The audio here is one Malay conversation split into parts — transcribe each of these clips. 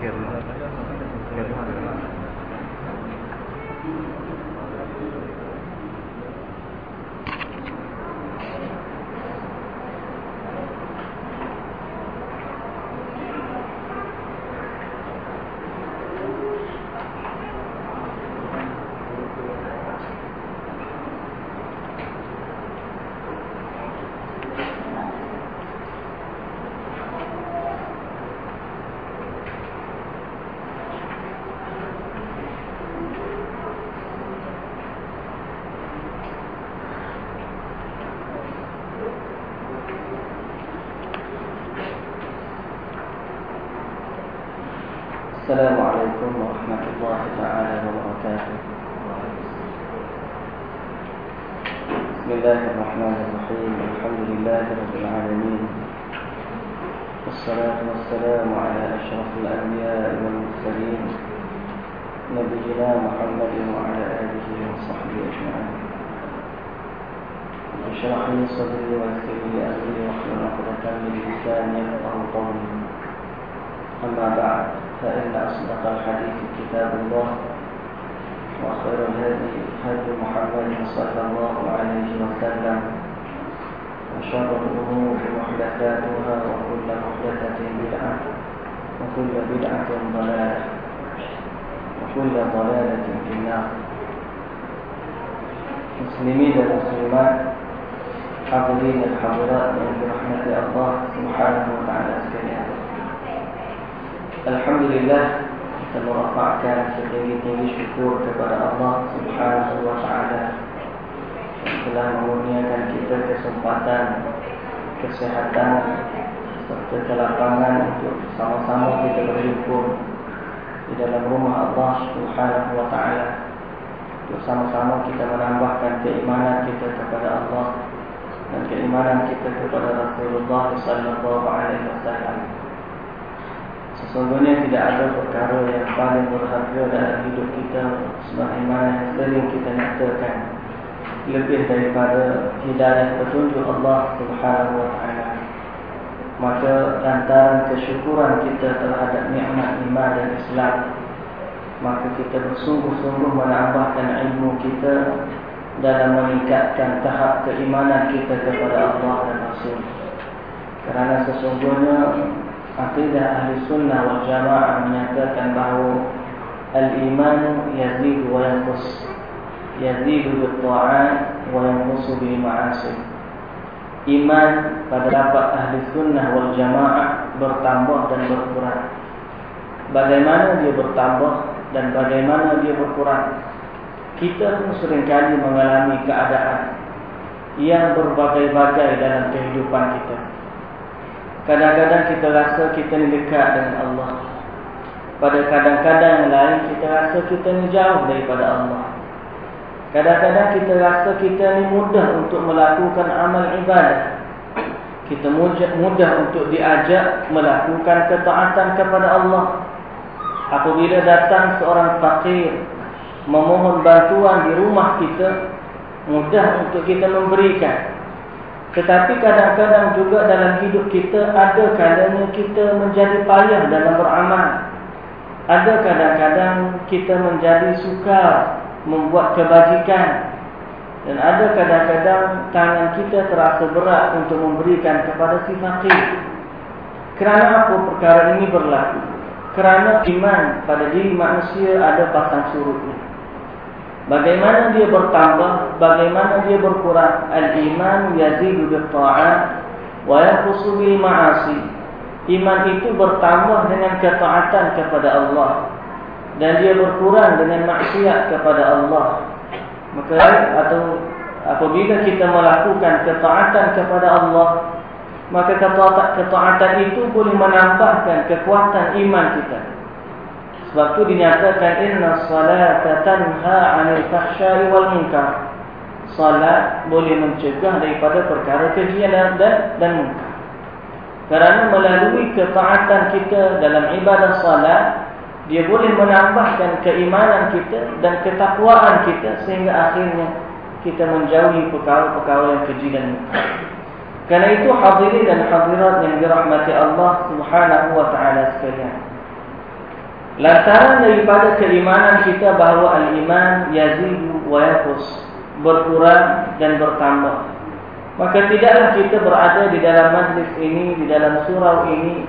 Kerma. Kerma. اشرح لي صدري ويسر لي أمري واحلل عقدة من لساني يفقهوا قولي. أما بعد فإن أصدق الحديث كتاب الله وخير الهدي هدي محمد صلى الله عليه وسلم وشر الأمور محدثاتها وكل محدثة بدعة وكل بدعة ضلالة وكل ضلالة في النار. muslimin dan muslimat hadirin dan hadirat yang dirahmati Allah Subhanahu wa taala sekalian. Alhamdulillah kita merapatkan setinggi-tinggi syukur kepada Allah Subhanahu wa taala telah mengurniakan kita kesempatan kesehatan serta kelapangan untuk sama-sama kita berhimpun di dalam rumah Allah Subhanahu wa taala untuk sama-sama kita menambahkan keimanan kita kepada Allah dan keimanan kita kepada Rasulullah sallallahu alaihi wasallam. Sesungguhnya tidak ada perkara yang paling berharga dalam hidup kita sebagaimana yang sering kita nyatakan lebih daripada hidayah petunjuk Allah Subhanahu wa taala. Maka lantaran kesyukuran kita terhadap nikmat iman dan Islam, maka kita bersungguh-sungguh menambahkan ilmu kita dalam meningkatkan tahap keimanan kita kepada Allah dan Rasul. Kerana sesungguhnya Aqidah ahli sunnah wal jamaah menyatakan bahawa Al-iman yazid wa yankus Yazid bil ta'at wa yankus bil ma'asih Iman pada dapat ahli sunnah wal jamaah bertambah dan berkurang. Bagaimana dia bertambah dan bagaimana dia berkurang Kita pun seringkali mengalami keadaan Yang berbagai-bagai dalam kehidupan kita Kadang-kadang kita rasa kita ni dekat dengan Allah. Pada kadang-kadang yang lain kita rasa kita ni jauh daripada Allah. Kadang-kadang kita rasa kita ni mudah untuk melakukan amal ibadah. Kita mudah untuk diajak melakukan ketaatan kepada Allah. Apabila datang seorang fakir memohon bantuan di rumah kita, mudah untuk kita memberikan. Tetapi kadang-kadang juga dalam hidup kita ada kalanya kita menjadi payah dalam beramal. Ada kadang-kadang kita menjadi sukar membuat kebajikan. Dan ada kadang-kadang tangan kita terasa berat untuk memberikan kepada si fakir. Kerana apa perkara ini berlaku? Kerana iman pada diri manusia ada pasang surutnya. Bagaimana dia bertambah, bagaimana dia berkurang. Al-iman yazidu bil-ta'at wa yanqusu bil-ma'asi. Iman itu bertambah dengan ketaatan kepada Allah dan dia berkurang dengan maksiat kepada Allah. Maka atau apabila kita melakukan ketaatan kepada Allah, maka ketaatan, itu boleh menambahkan kekuatan iman kita. Sebab itu dinyatakan inna salata tanha 'anil fahsya'i wal munkar. Salat boleh mencegah daripada perkara keji dan dan munkar. Kerana melalui ketaatan kita dalam ibadah salat, dia boleh menambahkan keimanan kita dan ketakwaan kita sehingga akhirnya kita menjauhi perkara-perkara yang keji dan munkar. Karena itu hadirin dan hadirat yang dirahmati Allah Subhanahu wa taala sekalian. Lantaran daripada keimanan kita bahawa al-iman yazidu wa yaqus, berkurang dan bertambah. Maka tidaklah kita berada di dalam majlis ini, di dalam surau ini,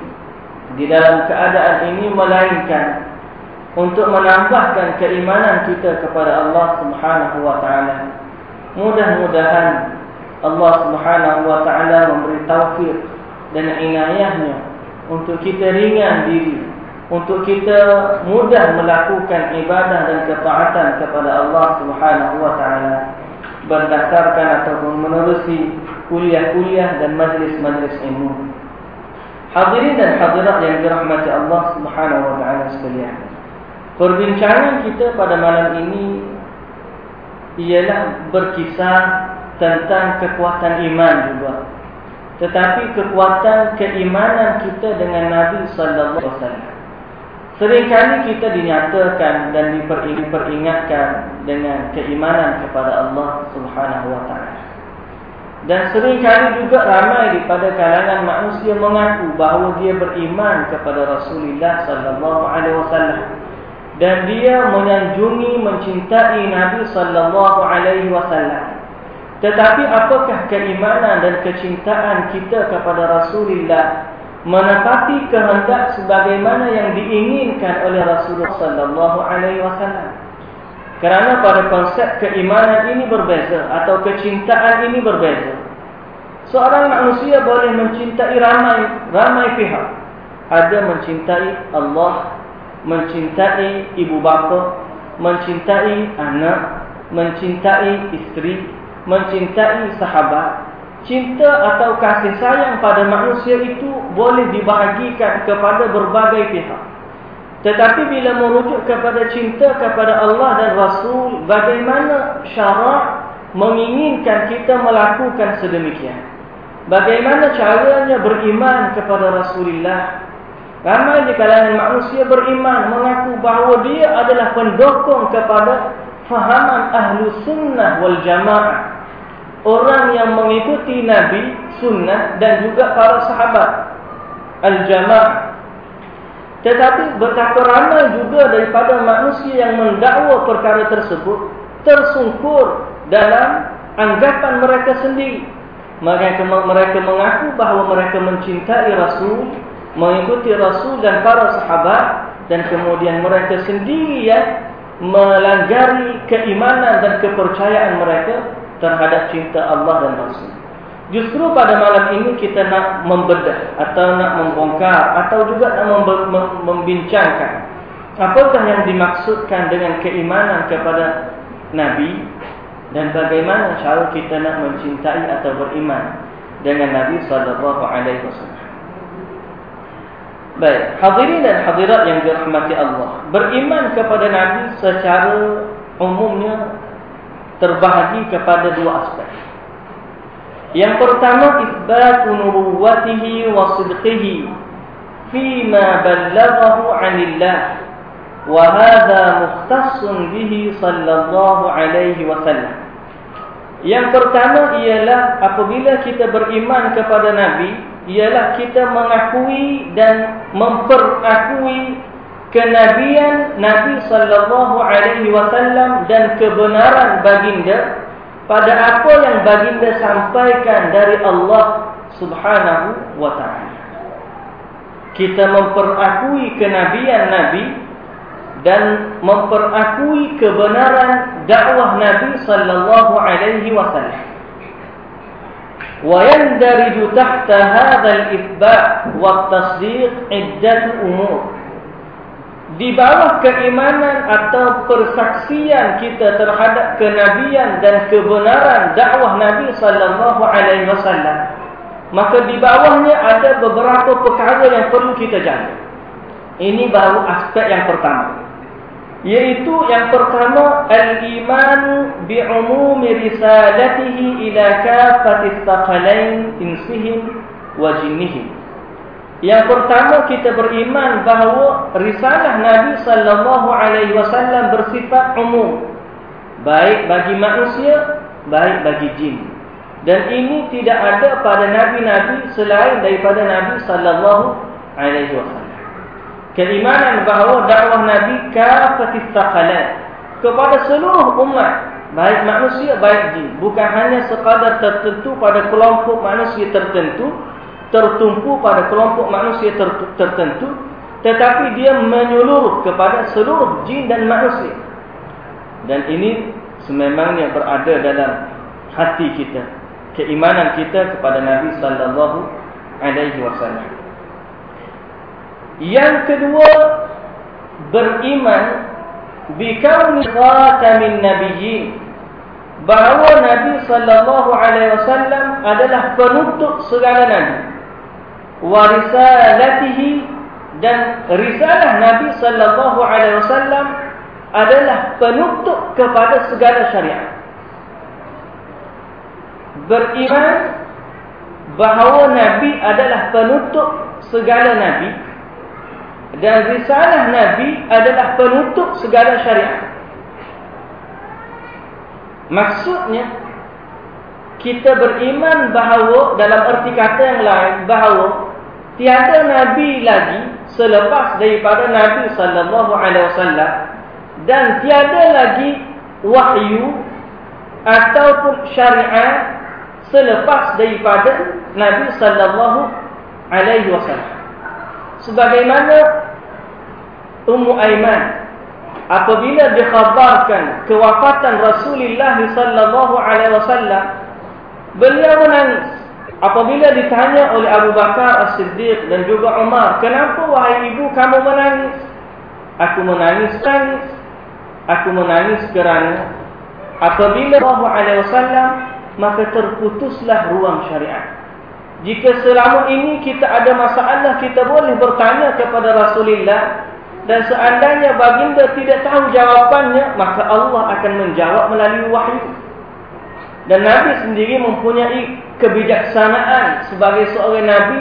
di dalam keadaan ini melainkan untuk menambahkan keimanan kita kepada Allah Subhanahu wa taala. Mudah-mudahan Allah Subhanahu wa taala memberi taufik dan inayahnya untuk kita ringan diri untuk kita mudah melakukan ibadah dan ketaatan kepada Allah Subhanahu wa taala berdasarkan ataupun menerusi kuliah-kuliah dan majlis-majlis ilmu. Hadirin dan hadirat yang dirahmati Allah Subhanahu wa taala sekalian. Perbincangan kita pada malam ini ialah berkisah tentang kekuatan iman juga. Tetapi kekuatan keimanan kita dengan Nabi sallallahu alaihi wasallam. Seringkali kita dinyatakan dan diperingatkan dengan keimanan kepada Allah Subhanahu wa taala. Dan seringkali juga ramai daripada kalangan manusia mengaku bahawa dia beriman kepada Rasulullah sallallahu alaihi wasallam dan dia menyanjungi mencintai Nabi sallallahu alaihi wasallam. Tetapi apakah keimanan dan kecintaan kita kepada Rasulullah menepati kehendak sebagaimana yang diinginkan oleh Rasulullah sallallahu alaihi wasallam. Kerana pada konsep keimanan ini berbeza atau kecintaan ini berbeza. Seorang manusia boleh mencintai ramai ramai pihak. Ada mencintai Allah, mencintai ibu bapa, mencintai anak, mencintai isteri, mencintai sahabat, cinta atau kasih sayang pada manusia itu boleh dibahagikan kepada berbagai pihak. Tetapi bila merujuk kepada cinta kepada Allah dan Rasul, bagaimana syarak menginginkan kita melakukan sedemikian? Bagaimana caranya beriman kepada Rasulullah? Ramai di kalangan manusia beriman mengaku bahawa dia adalah pendokong kepada fahaman ahlu sunnah wal jamaah orang yang mengikuti Nabi, sunnah dan juga para sahabat al-jamaah. Tetapi betapa ramai juga daripada manusia yang mendakwa perkara tersebut tersungkur dalam anggapan mereka sendiri. Mereka mereka mengaku bahawa mereka mencintai Rasul, mengikuti Rasul dan para sahabat dan kemudian mereka sendiri yang melanggari keimanan dan kepercayaan mereka terhadap cinta Allah dan Rasul. Justru pada malam ini kita nak membedah atau nak membongkar atau juga nak membincangkan apakah yang dimaksudkan dengan keimanan kepada Nabi dan bagaimana cara kita nak mencintai atau beriman dengan Nabi sallallahu alaihi wasallam. Baik, hadirin dan hadirat yang dirahmati Allah, beriman kepada Nabi secara umumnya terbahagi kepada dua aspek. Yang pertama isbatu nubuwwatihi wa sidqihi fima ballaghahu 'anillah wa hadha mukhtassun bihi sallallahu alaihi wasallam. Yang pertama ialah apabila kita beriman kepada nabi ialah kita mengakui dan memperakui kenabian Nabi sallallahu alaihi wasallam dan kebenaran baginda pada apa yang baginda sampaikan dari Allah Subhanahu wa taala. Kita memperakui kenabian Nabi dan memperakui kebenaran dakwah Nabi sallallahu alaihi wasallam. ويندرج تحت هذا الإثبات والتصديق عدة أمور di bawah keimanan atau persaksian kita terhadap kenabian dan kebenaran dakwah Nabi sallallahu alaihi wasallam maka di bawahnya ada beberapa perkara yang perlu kita jaga. Ini baru aspek yang pertama. Yaitu yang pertama al-iman bi umumi risalatihi ila kafatis taqalain insihim wa jinnihim yang pertama kita beriman bahawa risalah Nabi sallallahu alaihi wasallam bersifat umum. Baik bagi manusia baik bagi jin. Dan ini tidak ada pada nabi-nabi selain daripada Nabi sallallahu alaihi wasallam. Keimanan bahawa dakwah Nabi kafatis taqalat kepada seluruh umat baik manusia baik jin. Bukan hanya sekadar tertentu pada kelompok manusia tertentu tertumpu pada kelompok manusia tertentu tetapi dia menyeluruh kepada seluruh jin dan manusia. Dan ini sememangnya berada dalam hati kita keimanan kita kepada Nabi sallallahu alaihi wasallam. Yang kedua beriman bikauni khatamin nabiyyin bahawa Nabi sallallahu alaihi wasallam adalah penutup segala nabi warisalatihi dan risalah Nabi sallallahu alaihi wasallam adalah penutup kepada segala syariat beriman bahawa Nabi adalah penutup segala nabi dan risalah Nabi adalah penutup segala syariat. Maksudnya kita beriman bahawa dalam erti kata yang lain bahawa tiada nabi lagi selepas daripada Nabi sallallahu alaihi wasallam dan tiada lagi wahyu ataupun syariat selepas daripada Nabi sallallahu alaihi wasallam. Sebagaimana Ummu Aiman apabila dikhabarkan kewafatan Rasulullah sallallahu alaihi wasallam beliau menangis apabila ditanya oleh Abu Bakar As-Siddiq dan juga Umar kenapa wahai ibu kamu menangis aku menangis tangis aku menangis kerana apabila Allah alaihi wasallam maka terputuslah ruang syariat jika selama ini kita ada masalah, kita boleh bertanya kepada Rasulullah. Dan seandainya baginda tidak tahu jawapannya, maka Allah akan menjawab melalui wahyu. Dan Nabi sendiri mempunyai kebijaksanaan sebagai seorang Nabi,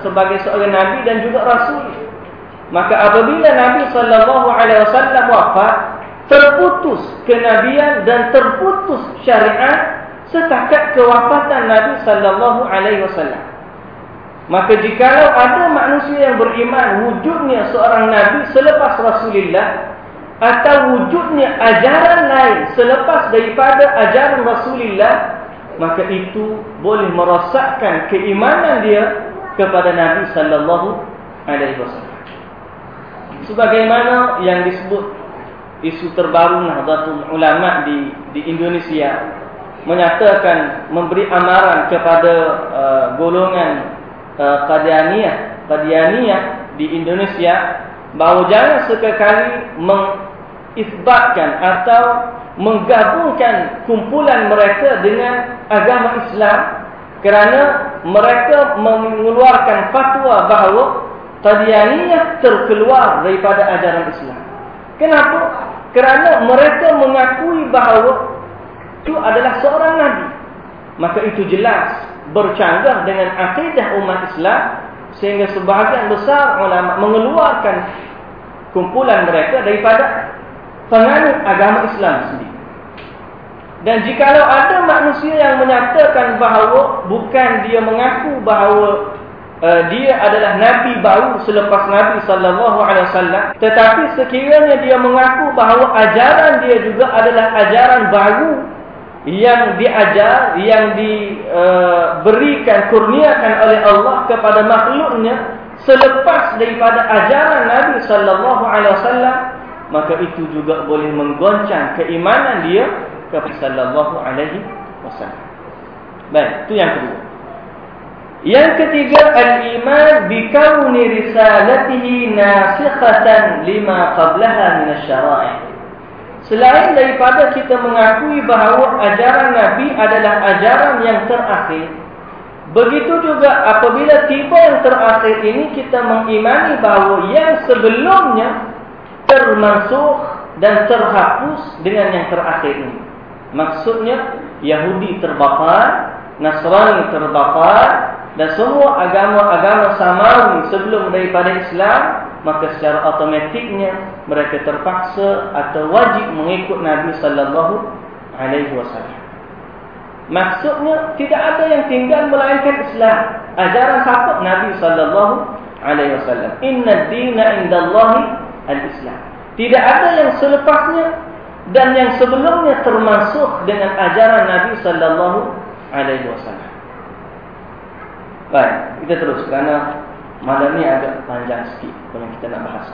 sebagai seorang Nabi dan juga Rasul. Maka apabila Nabi Sallallahu Alaihi Wasallam wafat, terputus kenabian dan terputus syariat setakat kewafatan Nabi sallallahu alaihi wasallam. Maka jikalau ada manusia yang beriman wujudnya seorang nabi selepas Rasulullah atau wujudnya ajaran lain selepas daripada ajaran Rasulullah, maka itu boleh merosakkan keimanan dia kepada Nabi sallallahu alaihi wasallam. Sebagaimana yang disebut isu terbaru Nahdlatul Ulama di di Indonesia menyatakan memberi amaran kepada uh, golongan uh, Qadianiyah Qadianiyah di Indonesia bahawa jangan sekali mengisbatkan atau menggabungkan kumpulan mereka dengan agama Islam kerana mereka mengeluarkan fatwa bahawa Qadianiyah terkeluar daripada ajaran Islam. Kenapa? Kerana mereka mengakui bahawa itu adalah seorang nabi maka itu jelas bercanggah dengan akidah umat Islam sehingga sebahagian besar ulama mengeluarkan kumpulan mereka daripada penganut agama Islam sendiri. Dan jikalau ada manusia yang menyatakan bahawa bukan dia mengaku bahawa uh, dia adalah nabi baru selepas nabi sallallahu alaihi wasallam tetapi sekiranya dia mengaku bahawa ajaran dia juga adalah ajaran baru yang diajar, yang diberikan, uh, kurniakan oleh Allah kepada makhluknya selepas daripada ajaran Nabi sallallahu alaihi wasallam maka itu juga boleh menggoncang keimanan dia kepada sallallahu alaihi wasallam. Baik, itu yang kedua. Yang ketiga al-iman bi kauni risalatihi nasikhatan lima qablaha min asy-syara'i'. Selain daripada kita mengakui bahawa ajaran Nabi adalah ajaran yang terakhir Begitu juga apabila tiba yang terakhir ini kita mengimani bahawa yang sebelumnya termasuk dan terhapus dengan yang terakhir ini Maksudnya Yahudi terbakar, Nasrani terbakar Dan semua agama-agama samawi sebelum daripada Islam maka secara automatiknya mereka terpaksa atau wajib mengikut Nabi sallallahu alaihi wasallam. Maksudnya tidak ada yang tinggal melainkan Islam. Ajaran siapa Nabi sallallahu alaihi wasallam. Inna dina indallahi al-Islam. Tidak ada yang selepasnya dan yang sebelumnya termasuk dengan ajaran Nabi sallallahu alaihi wasallam. Baik, kita terus kerana malam ni agak panjang sikit kalau kita nak bahas.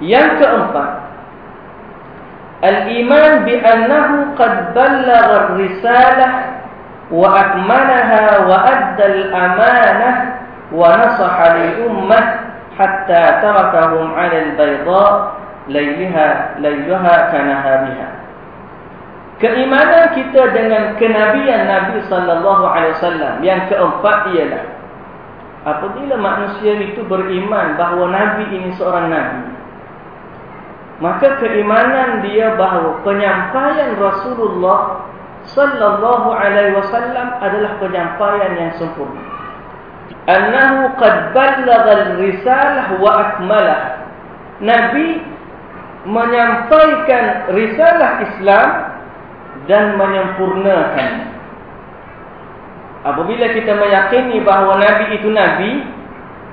Yang keempat, al-iman bi annahu qad ballagha ar-risalah wa akmalaha wa adda al-amanah wa nasaha lil-ummah hatta tarakahum 'ala al-bayda laylaha laylaha kanahariha. Keimanan kita dengan kenabian Nabi sallallahu alaihi wasallam yang keempat ialah apabila manusia itu beriman bahawa nabi ini seorang nabi maka keimanan dia bahawa penyampaian Rasulullah sallallahu alaihi wasallam adalah penyampaian yang sempurna annahu qad ballagha al-risalah wa akmalah nabi menyampaikan risalah Islam dan menyempurnakan. Apabila kita meyakini bahawa Nabi itu Nabi,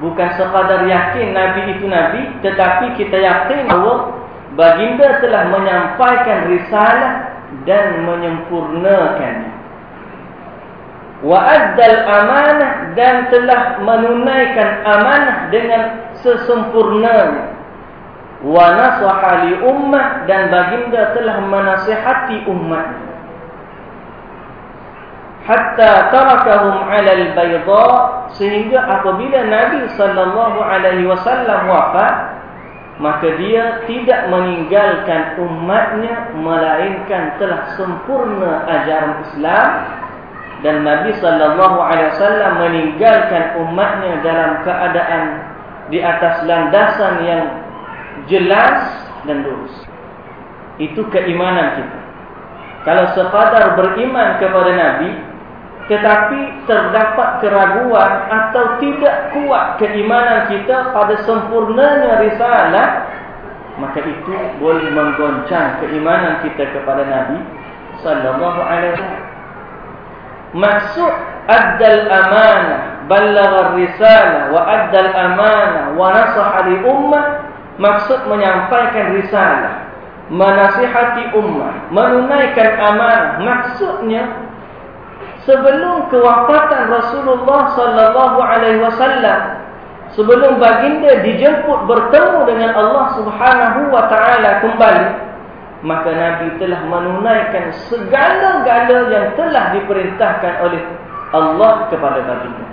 bukan sekadar yakin Nabi itu Nabi, tetapi kita yakin bahawa baginda telah menyampaikan risalah dan menyempurnakannya. Wa addal amanah dan telah menunaikan amanah dengan sesempurnanya. Wa nasaha li ummah dan baginda telah menasihati umat hatta tarakahum 'ala al-bayda sehingga apabila Nabi sallallahu alaihi wasallam wafat maka dia tidak meninggalkan umatnya melainkan telah sempurna ajaran Islam dan Nabi sallallahu alaihi wasallam meninggalkan umatnya dalam keadaan di atas landasan yang jelas dan lurus. Itu keimanan kita. Kalau sekadar beriman kepada Nabi, tetapi terdapat keraguan atau tidak kuat keimanan kita pada sempurnanya risalah, maka itu boleh menggoncang keimanan kita kepada Nabi sallallahu alaihi wasallam. Maksud addal amanah, ballagha risalah wa addal amanah wa nasaha li ummah maksud menyampaikan risalah, menasihati umat, menunaikan amanah. Maksudnya sebelum kewafatan Rasulullah sallallahu alaihi wasallam, sebelum baginda dijemput bertemu dengan Allah Subhanahu wa taala kembali, maka Nabi telah menunaikan segala-gala yang telah diperintahkan oleh Allah kepada baginda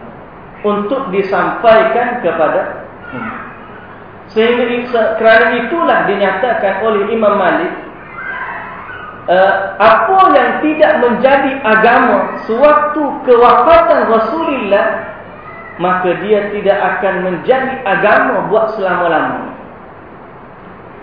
untuk disampaikan kepada. Sehingga kerana itulah dinyatakan oleh Imam Malik uh, apa yang tidak menjadi agama sewaktu kewafatan Rasulullah maka dia tidak akan menjadi agama buat selama-lamanya.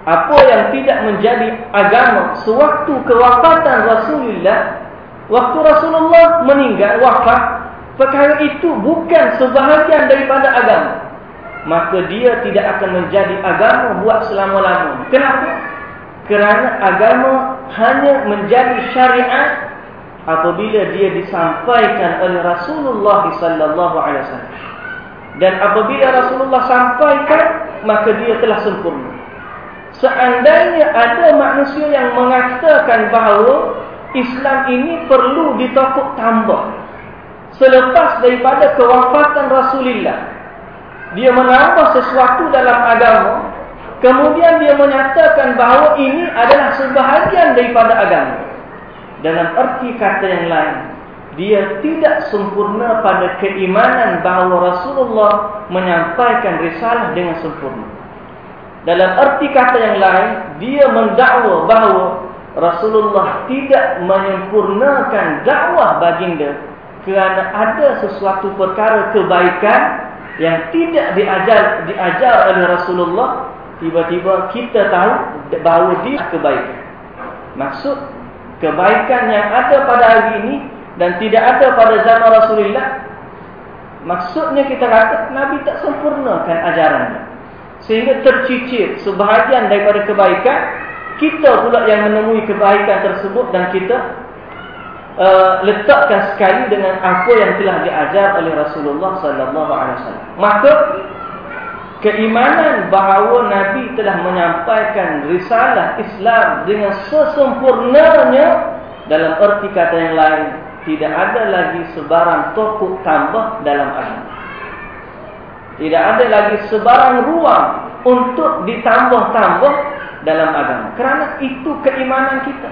Apa yang tidak menjadi agama sewaktu kewafatan Rasulullah waktu Rasulullah meninggal wafat perkara itu bukan sebahagian daripada agama maka dia tidak akan menjadi agama buat selama-lamanya. Kenapa? Kerana agama hanya menjadi syariat apabila dia disampaikan oleh Rasulullah sallallahu alaihi wasallam. Dan apabila Rasulullah sampaikan, maka dia telah sempurna. Seandainya ada manusia yang mengatakan bahawa Islam ini perlu ditokok tambah. Selepas daripada kewafatan Rasulullah dia menambah sesuatu dalam agama kemudian dia menyatakan bahawa ini adalah sebahagian daripada agama. Dalam erti kata yang lain dia tidak sempurna pada keimanan bahawa Rasulullah menyampaikan risalah dengan sempurna dalam erti kata yang lain dia mendakwa bahawa Rasulullah tidak menyempurnakan dakwah baginda kerana ada sesuatu perkara kebaikan yang tidak diajar diajar oleh Rasulullah tiba-tiba kita tahu bahawa dia kebaikan. Maksud kebaikan yang ada pada hari ini dan tidak ada pada zaman Rasulullah maksudnya kita kata Nabi tak sempurnakan ajarannya sehingga tercicir sebahagian daripada kebaikan kita pula yang menemui kebaikan tersebut dan kita Uh, letakkan sekali dengan apa yang telah diajar oleh Rasulullah sallallahu alaihi wasallam. Maka keimanan bahawa Nabi telah menyampaikan risalah Islam dengan sesempurnanya dalam erti kata yang lain tidak ada lagi sebarang tokuk tambah dalam agama tidak ada lagi sebarang ruang untuk ditambah-tambah dalam agama kerana itu keimanan kita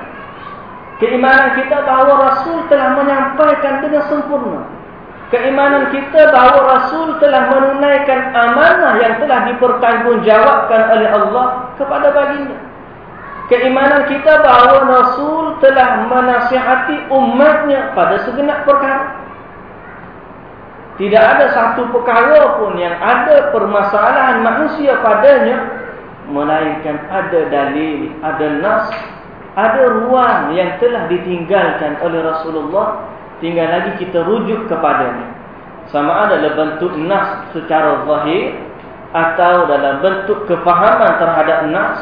keimanan kita bahawa Rasul telah menyampaikan dengan sempurna Keimanan kita bahawa Rasul telah menunaikan amanah yang telah dipertanggungjawabkan oleh Allah kepada baginda. Keimanan kita bahawa Rasul telah menasihati umatnya pada segenap perkara. Tidak ada satu perkara pun yang ada permasalahan manusia padanya. Melainkan ada dalil, ada nas, ada ruang yang telah ditinggalkan oleh Rasulullah tinggal lagi kita rujuk kepadanya sama ada dalam bentuk nas secara zahir atau dalam bentuk kefahaman terhadap nas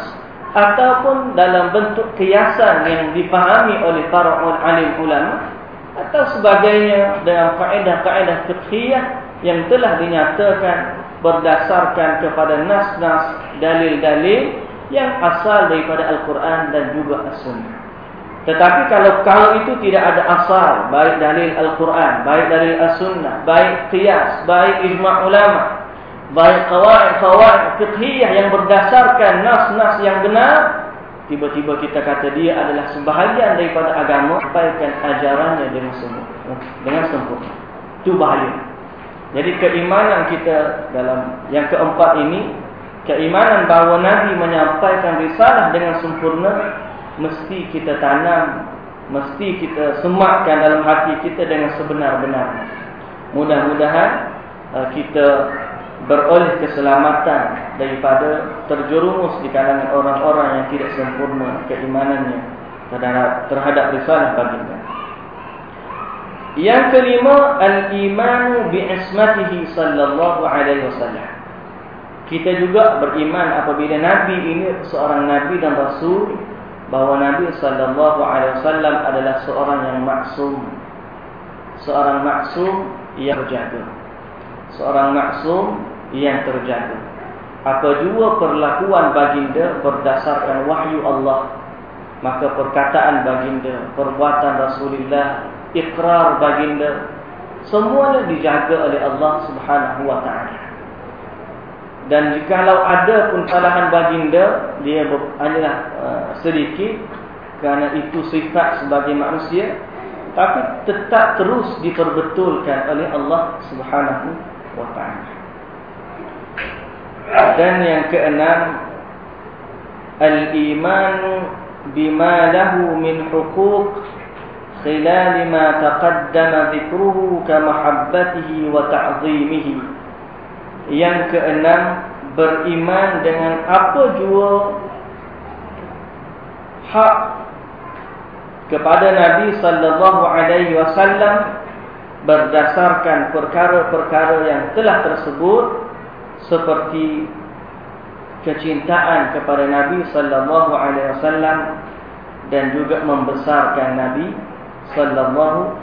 ataupun dalam bentuk kiasan yang dipahami oleh para alim ulama atau sebagainya dengan kaedah-kaedah fiqhiyah yang telah dinyatakan berdasarkan kepada nas-nas dalil-dalil yang asal daripada Al-Quran dan juga As-Sunnah. Tetapi kalau kalau itu tidak ada asal, baik dalil Al-Quran, baik dalil As-Sunnah, baik qiyas, baik ijma' ulama, baik qawaid-qawaid fiqhiyah yang berdasarkan nas-nas yang benar, tiba-tiba kita kata dia adalah sebahagian daripada agama, sampaikan ajarannya dengan semua, dengan sempurna. Itu bahaya. Jadi keimanan kita dalam yang keempat ini, keimanan bahawa Nabi menyampaikan risalah dengan sempurna, mesti kita tanam, mesti kita sematkan dalam hati kita dengan sebenar-benarnya. Mudah-mudahan uh, kita beroleh keselamatan daripada terjerumus di kalangan orang-orang yang tidak sempurna keimanannya terhadap, terhadap risalah baginda. Yang kelima, al-imanu bi'ismatihi sallallahu alaihi wasallam. Kita juga beriman apabila Nabi ini seorang Nabi dan Rasul bahawa Nabi sallallahu alaihi wasallam adalah seorang yang maksum. Seorang maksum yang terjaga. Seorang maksum yang terjaga. Apa jua perlakuan baginda berdasarkan wahyu Allah, maka perkataan baginda, perbuatan Rasulullah, ikrar baginda semuanya dijaga oleh Allah Subhanahu wa taala. Dan jikalau ada pun kesalahan baginda Dia hanyalah uh, sedikit Kerana itu sifat sebagai manusia Tapi tetap terus diperbetulkan oleh Allah subhanahu wa ta'ala Dan yang keenam Al-iman bima lahu min hukuk Khilal ma taqaddama zikruhu Kamahabbatihi wa ta'zimihi. Yang keenam beriman dengan apa jua hak kepada Nabi sallallahu alaihi wasallam berdasarkan perkara-perkara yang telah tersebut seperti kecintaan kepada Nabi sallallahu alaihi wasallam dan juga membesarkan Nabi sallallahu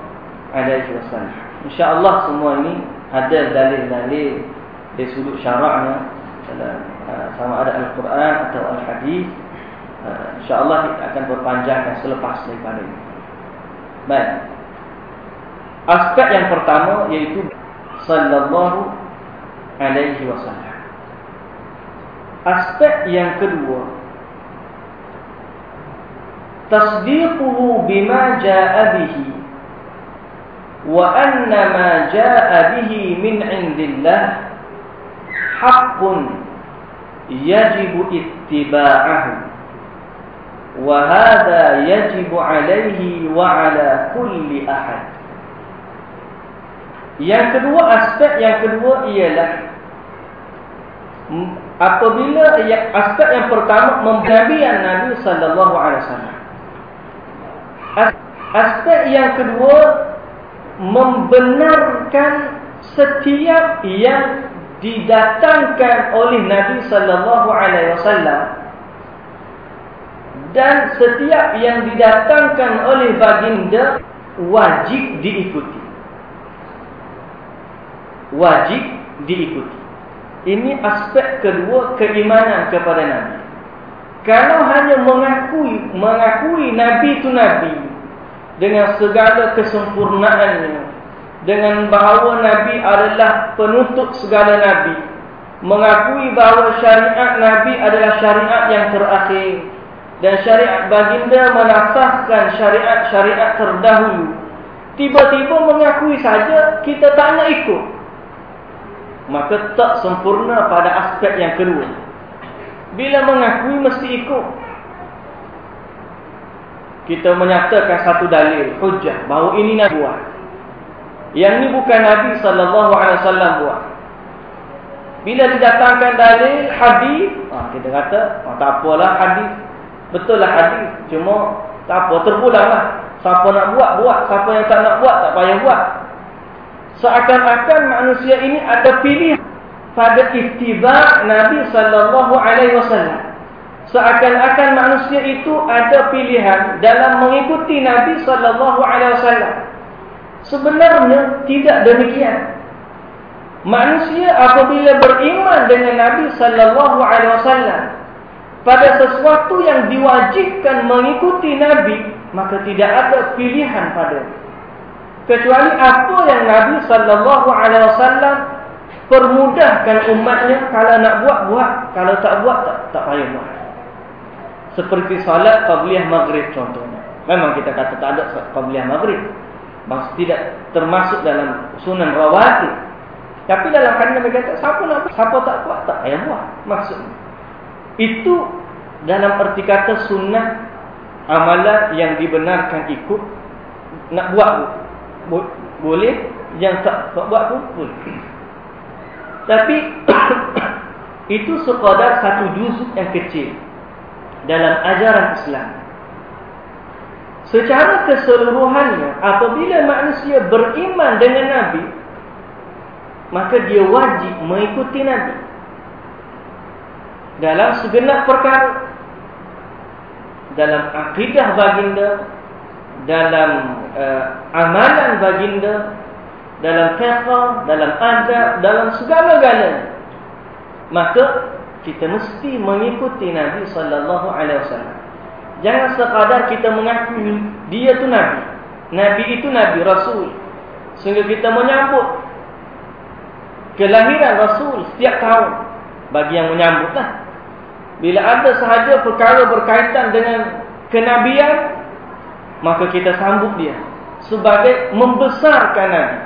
alaihi wasallam. Insya-Allah semua ini ada dalil-dalil dari sudut syaraknya uh, sama ada Al-Quran atau Al-Hadis. Uh, insyaAllah kita akan berpanjangkan selepas daripada ini. Baik. Aspek yang pertama iaitu sallallahu alaihi wasallam aspek yang kedua tasdiquhu bima jaa bihi wa anna ma jaa bihi min indillah haqqun yajibu ittiba'ahu yajibu 'alayhi wa 'ala kulli ahad yang kedua aspek yang kedua ialah apabila aspek yang pertama membabian Nabi sallallahu alaihi wasallam. Aspek yang kedua membenarkan setiap yang didatangkan oleh Nabi sallallahu alaihi wasallam dan setiap yang didatangkan oleh baginda wajib diikuti. Wajib diikuti Ini aspek kedua keimanan kepada Nabi. Kalau hanya mengakui mengakui Nabi itu Nabi dengan segala kesempurnaannya, dengan bahawa Nabi adalah penutup segala Nabi, mengakui bahawa syariat Nabi adalah syariat yang terakhir dan syariat baginda menasahkan syariat-syariat terdahulu. Tiba-tiba mengakui saja kita tak nak ikut. Maka tak sempurna pada aspek yang kedua. Bila mengakui mesti ikut. Kita menyatakan satu dalil, hujah bahawa ini Nabi buat. Yang ini bukan Nabi sallallahu alaihi wasallam buat. Bila didatangkan dalil hadis, ah kita kata, oh, tak apalah hadis. Betul lah hadis, cuma tak apa terpulanglah. Siapa nak buat buat, siapa yang tak nak buat tak payah buat. Seakan-akan manusia ini ada pilihan pada ittiba Nabi sallallahu alaihi wasallam. Seakan-akan manusia itu ada pilihan dalam mengikuti Nabi sallallahu alaihi wasallam. Sebenarnya tidak demikian. Manusia apabila beriman dengan Nabi sallallahu alaihi wasallam pada sesuatu yang diwajibkan mengikuti Nabi, maka tidak ada pilihan pada kecuali apa yang Nabi sallallahu alaihi wasallam permudahkan umatnya kalau nak buat buat. Kalau tak buat tak tak payah buat. Seperti salat qabliyah maghrib contohnya. Memang kita kata tak ada qabliyah maghrib. Maksud tidak termasuk dalam sunan rawatib tapi dalam hadis Nabi kata siapa nak siapa tak buat tak payah buat maksudnya. Itu dalam arti kata sunnah amalan yang dibenarkan ikut nak buat boleh yang tak buat pun boleh tapi itu sekadar satu juzuk yang kecil dalam ajaran Islam. Secara keseluruhannya, apabila manusia beriman dengan Nabi, maka dia wajib mengikuti Nabi. Dalam segenap perkara. Dalam akidah baginda, dalam uh, amalan baginda, dalam fiqh, dalam adab, dalam segala-galanya. Maka kita mesti mengikuti Nabi sallallahu alaihi wasallam. Jangan sekadar kita mengaku dia tu nabi. Nabi itu nabi rasul. Sehingga kita menyambut kelahiran rasul setiap tahun bagi yang menyambutlah. Bila ada sahaja perkara berkaitan dengan kenabian maka kita sambut dia sebagai membesarkan nabi.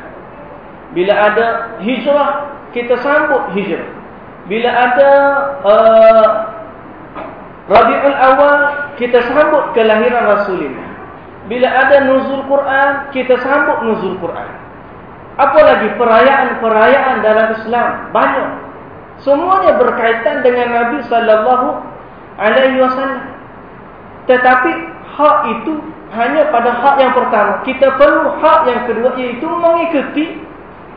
Bila ada hijrah, kita sambut hijrah. Bila ada uh, Rabiul Awal, kita sambut kelahiran Rasulullah. Bila ada nuzul Quran, kita sambut nuzul Quran. Apalagi perayaan-perayaan dalam Islam banyak. Semuanya berkaitan dengan Nabi sallallahu alaihi wasallam. Tetapi hak itu hanya pada hak yang pertama. Kita perlu hak yang kedua iaitu mengikuti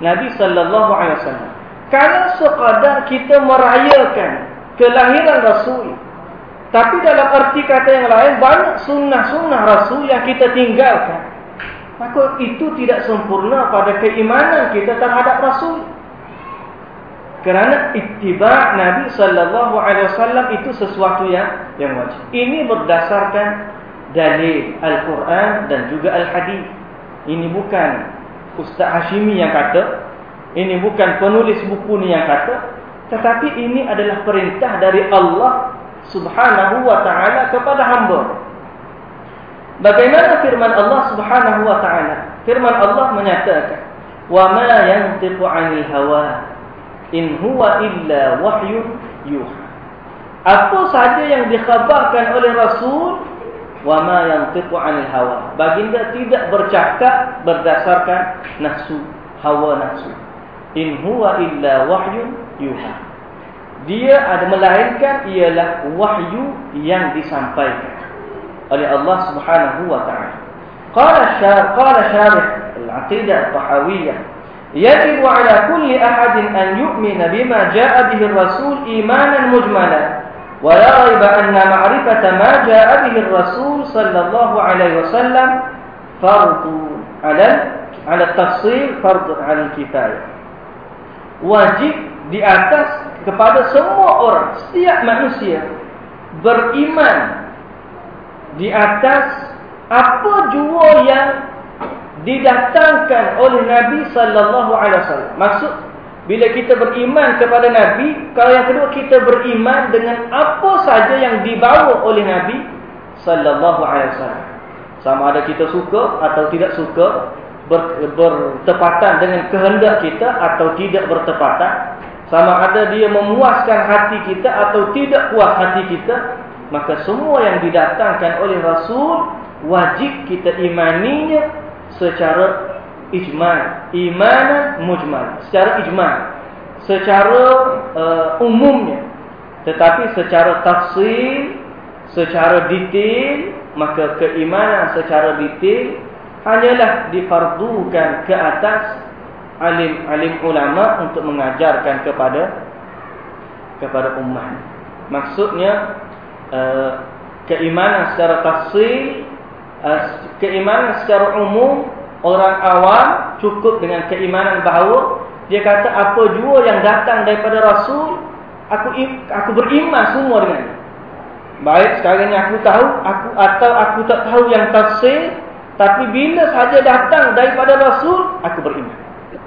Nabi sallallahu alaihi wasallam. Kalau sekadar kita merayakan kelahiran Rasul, tapi dalam arti kata yang lain banyak sunnah-sunnah Rasul yang kita tinggalkan, maka itu tidak sempurna pada keimanan kita terhadap Rasul. Kerana ittiba Nabi sallallahu alaihi wasallam itu sesuatu yang yang wajib. Ini berdasarkan dalil Al-Quran dan juga Al-Hadis. Ini bukan Ustaz Hashimi yang kata Ini bukan penulis buku ni yang kata Tetapi ini adalah perintah dari Allah Subhanahu wa ta'ala kepada hamba. Bagaimana firman Allah subhanahu wa ta'ala? Firman Allah menyatakan Wa ma yantiqu anil hawa In huwa illa wahyun yuha. Apa saja yang dikhabarkan oleh Rasul wa ma yantiqu 'anil hawa. Baginda tidak bercakap berdasarkan nafsu, hawa nafsu. In huwa illa wahyun yuha. Dia ada melahirkan ialah wahyu yang disampaikan oleh Allah Subhanahu wa taala. Qala syar qala syarih al-aqidah al-tahawiyah يجب على كل أحد أن يؤمن بما جاء به الرسول إيمانا مجملا ولا ريب أن معرفة ما جاء به الرسول صلى الله عليه وسلم فرض على على التفصيل فرض على الكفاية wajib di atas kepada semua orang, setiap manusia beriman di atas apa jua yang didatangkan oleh Nabi sallallahu alaihi wasallam. Maksud bila kita beriman kepada Nabi, kalau yang kedua kita beriman dengan apa saja yang dibawa oleh Nabi sallallahu alaihi wasallam. Sama ada kita suka atau tidak suka, ber, bertepatan dengan kehendak kita atau tidak bertepatan, sama ada dia memuaskan hati kita atau tidak puas hati kita, maka semua yang didatangkan oleh Rasul wajib kita imaninya secara ijmal, imanan mujmal, secara ijmal, secara uh, umumnya. Tetapi secara tafsir, secara detail, maka keimanan secara detail hanyalah difardukan ke atas alim-alim ulama untuk mengajarkan kepada kepada umat. Maksudnya uh, keimanan secara tafsir, uh, keimanan secara umum orang awam cukup dengan keimanan bahawa dia kata apa jua yang datang daripada Rasul aku aku beriman semua dengan baik sekarang ni aku tahu aku atau aku tak tahu yang tafsir tapi bila saja datang daripada Rasul aku beriman.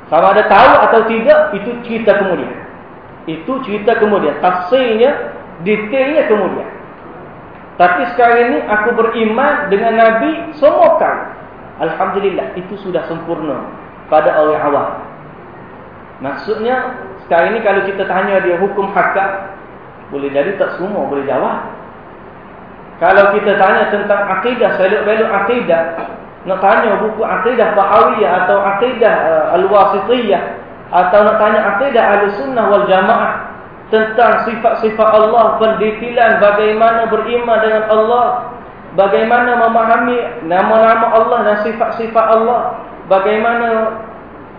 Sama ada tahu atau tidak itu cerita kemudian. Itu cerita kemudian. Tafsirnya detailnya kemudian. Tapi sekarang ini aku beriman dengan Nabi semua kali Alhamdulillah itu sudah sempurna pada orang awam. Maksudnya sekarang ini kalau kita tanya dia hukum hakam boleh jadi tak semua boleh jawab. Kalau kita tanya tentang akidah, selok-belok akidah, nak tanya buku akidah Bahawiyah atau akidah uh, Al-Wasitiyah atau nak tanya akidah Ahlussunnah wal Jamaah tentang sifat-sifat Allah, pendetilan bagaimana beriman dengan Allah, bagaimana memahami nama-nama Allah dan sifat-sifat Allah, bagaimana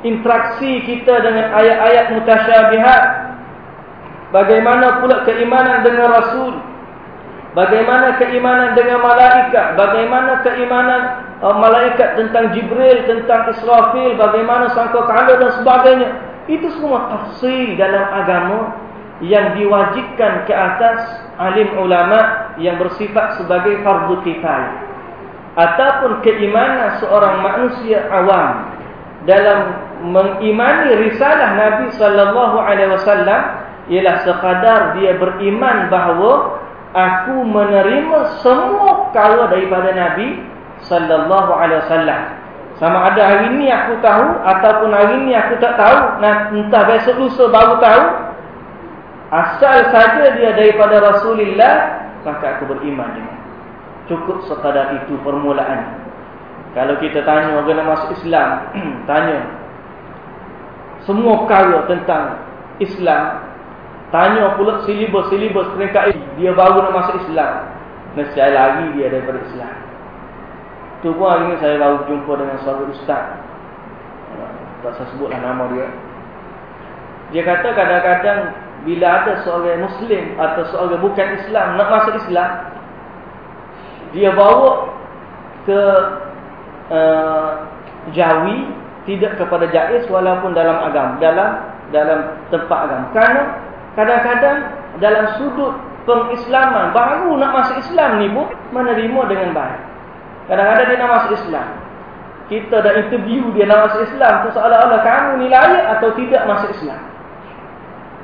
interaksi kita dengan ayat-ayat mutasyabihat, bagaimana pula keimanan dengan Rasul, bagaimana keimanan dengan malaikat, bagaimana keimanan uh, malaikat tentang Jibril, tentang Israfil, bagaimana sangka kala dan sebagainya. Itu semua tafsir dalam agama yang diwajibkan ke atas alim ulama yang bersifat sebagai fardu kifayah. Ataupun keimanan seorang manusia awam dalam mengimani risalah Nabi sallallahu alaihi wasallam ialah sekadar dia beriman bahawa aku menerima semua kala daripada Nabi sallallahu alaihi wasallam. Sama ada hari ini aku tahu ataupun hari ini aku tak tahu entah besok lusa baru tahu Asal saja dia daripada Rasulullah Maka aku beriman dengan Cukup sekadar itu permulaan. Kalau kita tanya orang nak masuk Islam Tanya. Semua perkara tentang Islam Tanya pula silibus-silibus peringkat Dia baru nak masuk Islam. Nasihat lagi dia daripada Islam. Itu pun hari ini saya baru jumpa dengan seorang ustaz. Tak saya sebutlah nama dia. Dia kata kadang-kadang bila ada seorang Muslim atau seorang bukan Islam nak masuk Islam, dia bawa ke uh, Jawi tidak kepada Jais walaupun dalam agama, dalam dalam tempat agama. Kerana kadang-kadang dalam sudut pengislaman baru nak masuk Islam ni pun menerima dengan baik. Kadang-kadang dia nak masuk Islam. Kita dah interview dia nak masuk Islam tu seolah-olah kamu ni layak atau tidak masuk Islam.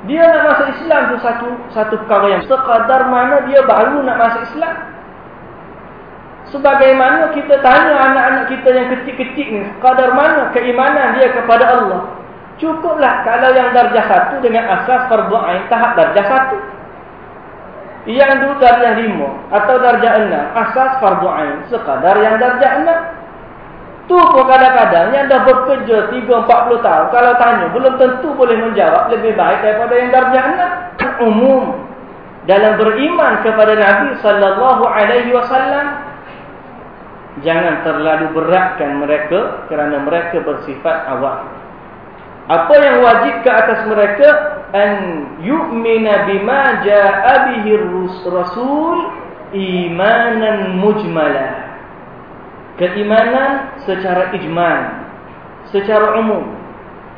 Dia nak masuk Islam tu satu satu perkara yang sekadar mana dia baru nak masuk Islam. Sebagaimana kita tanya anak-anak kita yang kecil-kecil ni, sekadar mana keimanan dia kepada Allah. Cukuplah kalau yang darjah satu dengan asas ain tahap darjah satu. Yang dulu darjah lima atau darjah enam, asas ain sekadar yang darjah enam. Tu pun kadang-kadang yang dah bekerja 3-40 tahun. Kalau tanya, belum tentu boleh menjawab lebih baik daripada yang darjah anak. Umum. Dalam beriman kepada Nabi Sallallahu Alaihi Wasallam, Jangan terlalu beratkan mereka kerana mereka bersifat awam. Apa yang wajib ke atas mereka? An yu'mina bima ja'a bihi rasul imanan mujmalah keimanan secara ijman secara umum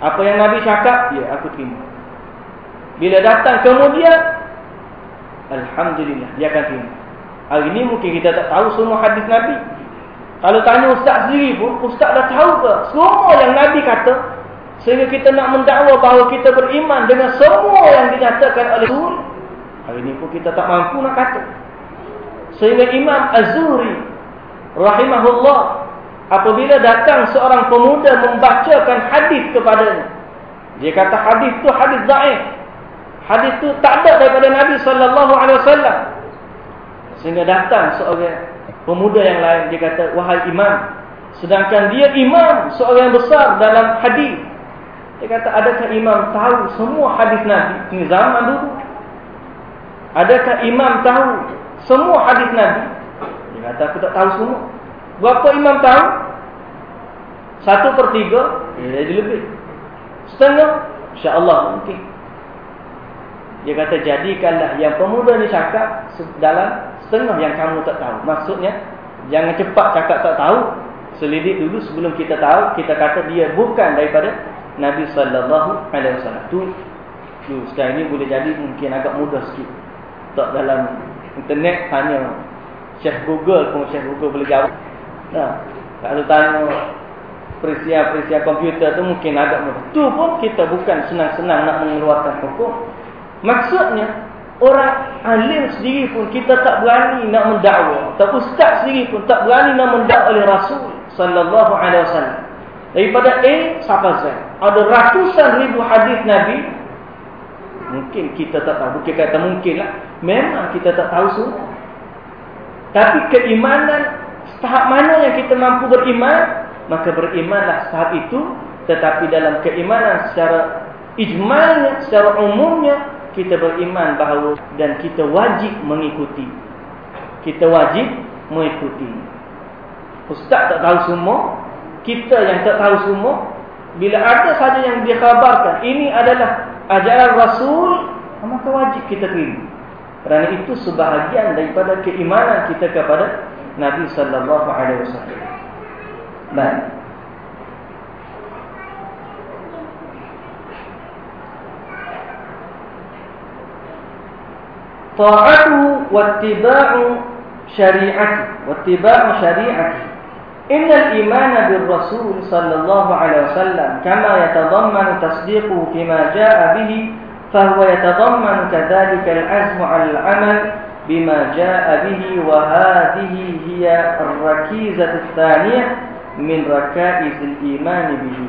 apa yang nabi cakap ya aku terima Bila datang kemudian Alhamdulillah dia akan terima. Hari ini mungkin kita tak tahu semua hadis Nabi. Kalau tanya ustaz sendiri pun, ustaz dah tahu ke semua yang Nabi kata sehingga kita nak mendakwa bahawa kita beriman dengan semua yang dinyatakan oleh Rasul. Hari ini pun kita tak mampu nak kata. Sehingga Imam Az-Zuhri rahimahullah apabila datang seorang pemuda membacakan hadis kepadanya. Dia kata hadis tu hadis dhaif. Hadis tu tak ada daripada Nabi sallallahu alaihi wasallam. Sehingga datang seorang pemuda yang lain dia kata wahai imam sedangkan dia imam seorang besar dalam hadis. Dia kata adakah imam tahu semua hadis Nabi ini zaman dulu? Adakah imam tahu semua hadis Nabi? Kata aku tak tahu semua. Berapa imam tahu? Satu per tiga? Jadi lebih. Setengah? InsyaAllah mungkin. Dia kata jadikanlah yang pemuda ni cakap dalam setengah yang kamu tak tahu. Maksudnya jangan cepat cakap tak tahu. Selidik dulu sebelum kita tahu kita kata dia bukan daripada Nabi sallallahu alaihi wasallam. Tu tu sekarang ni boleh jadi mungkin agak mudah sikit. Tak dalam internet hanya Syekh Google pun Syekh Google boleh jawab. Nah, kalau tanya perisian-perisian komputer tu mungkin agak. Tu pun kita bukan senang-senang nak mengeluarkan hukum. Maksudnya orang alim sendiri pun kita tak berani nak mendakwa. Tak ustaz sendiri pun tak berani nak mendakwa oleh Rasul sallallahu alaihi wasallam. Daripada A sampai Z. Ada ratusan ribu hadis Nabi. Mungkin kita tak tahu. Bukan kata mungkin lah. Memang kita tak tahu semua. Tapi keimanan tahap mana yang kita mampu beriman. Maka berimanlah tahap itu. Tetapi dalam keimanan secara ijmalnya, secara umumnya kita beriman bahawa dan kita wajib mengikuti. Kita wajib mengikuti. Ustaz tak tahu semua, kita yang tak tahu semua, bila ada saja yang dikhabarkan, ini adalah ajaran Rasul, maka wajib kita terima. Kerana itu sebahagian daripada keimanan kita kepada Nabi sallallahu alaihi wasallam. Baik. طاعته واتباع شريعته واتباع شريعته إن الإيمان بالرسول صلى الله عليه وسلم كما يتضمن تصديقه فيما جاء به فهو يتضمن كذلك العزم على العمل بما جاء به وهذه هي الركيزة الثانية من ركائز الإيمان به.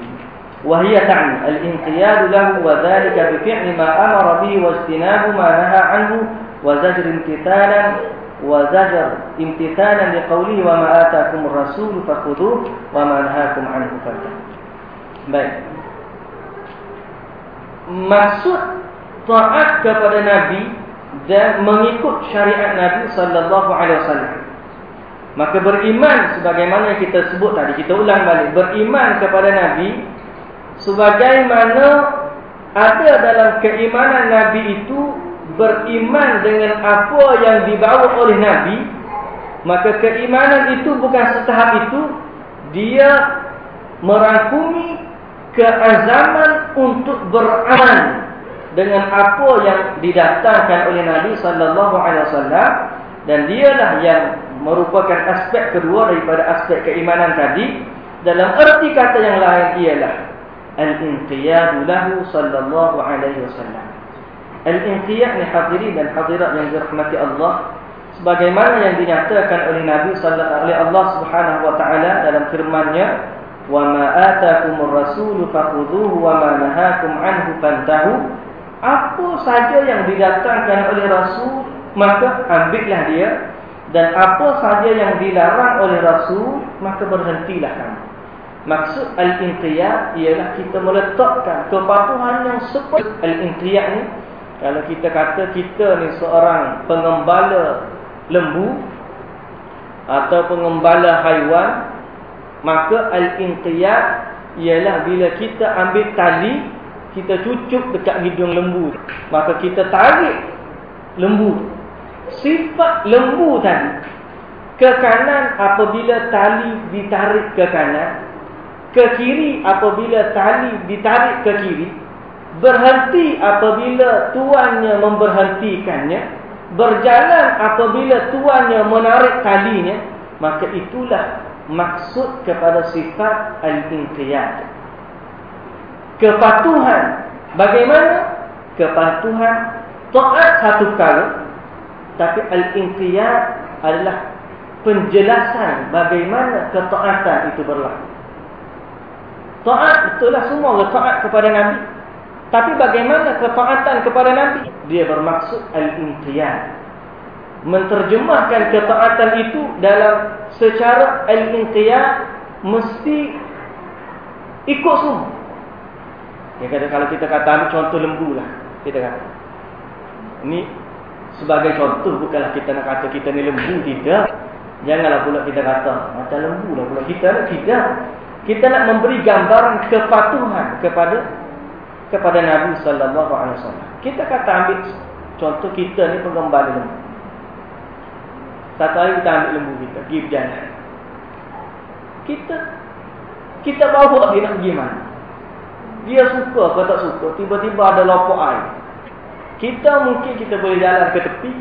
وهي تعني الانقياد له وذلك بفعل ما أمر به واجتناب ما نهى عنه وزجر امتثالا وزجر امتثالا لقوله وما آتاكم الرسول فخذوه وما نهاكم عنه فانتهوا baik maksud taat kepada nabi dan mengikut syariat nabi sallallahu alaihi wasallam. Maka beriman sebagaimana kita sebut tadi kita ulang balik. Beriman kepada nabi sebagaimana ada dalam keimanan nabi itu beriman dengan apa yang dibawa oleh Nabi maka keimanan itu bukan setahap itu dia merangkumi keazaman untuk beramal dengan apa yang didatangkan oleh Nabi sallallahu alaihi wasallam dan dialah yang merupakan aspek kedua daripada aspek keimanan tadi. Dalam erti kata yang lain ialah al-inqiyadu lahu sallallahu alaihi wasallam. Al-inqiyah ni hadirin dan hadirat yang dirahmati Allah sebagaimana yang dinyatakan oleh Nabi sallallahu alaihi Allah Subhanahu wa taala dalam firman-Nya wa ma ataakumur rasul fakhudhuhu wa ma nahakum anhu fantahu apa saja yang didatangkan oleh rasul maka ambillah dia. Dan apa saja yang dilarang oleh rasul maka berhentilah kamu. Maksud al-inqiyah ialah kita meletakkan kepatuhan yang sepenuhnya al-inqiyah ni. Kalau kita kata kita ni seorang pengembala lembu atau pengembala haiwan, maka al-inqiyad ialah bila kita ambil tali, kita cucuk dekat hidung lembu, maka kita tarik lembu. Sifat lembu tadi ke kanan apabila tali ditarik ke kanan, ke kiri apabila tali ditarik ke kiri, berhenti apabila tuannya memberhentikannya berjalan apabila tuannya menarik talinya maka itulah maksud kepada sifat al-inqiyad kepatuhan. Bagaimana? Kepatuhan taat satu kali tapi al-inqiyad adalah penjelasan bagaimana ketaatan itu berlaku. Taat itulah semua taat kepada nabi. Tapi bagaimana ketaatan kepada nabi? Dia bermaksud al-inqiyad. Menterjemahkan ketaatan itu dalam secara al-inqiyad mesti ikut semua dia kata kalau kita kata contoh lembu lah. Kita kata. Ini sebagai contoh bukanlah kita nak kata kita ni lembu tidak. Janganlah pula kita kata macam lembu lah pula. Kita tidak. Kita nak memberi gambaran kepatuhan kepada kepada Nabi sallallahu alaihi wasallam. Kita kata ambil contoh kita ni penggembala lembu. Satu hari kita ambil lembu kita pergi berjalan. Kita kita bawa dia nak pergi mana dia suka atau tak suka? Tiba-tiba ada lopok air. Kita mungkin kita boleh jalan ke tepi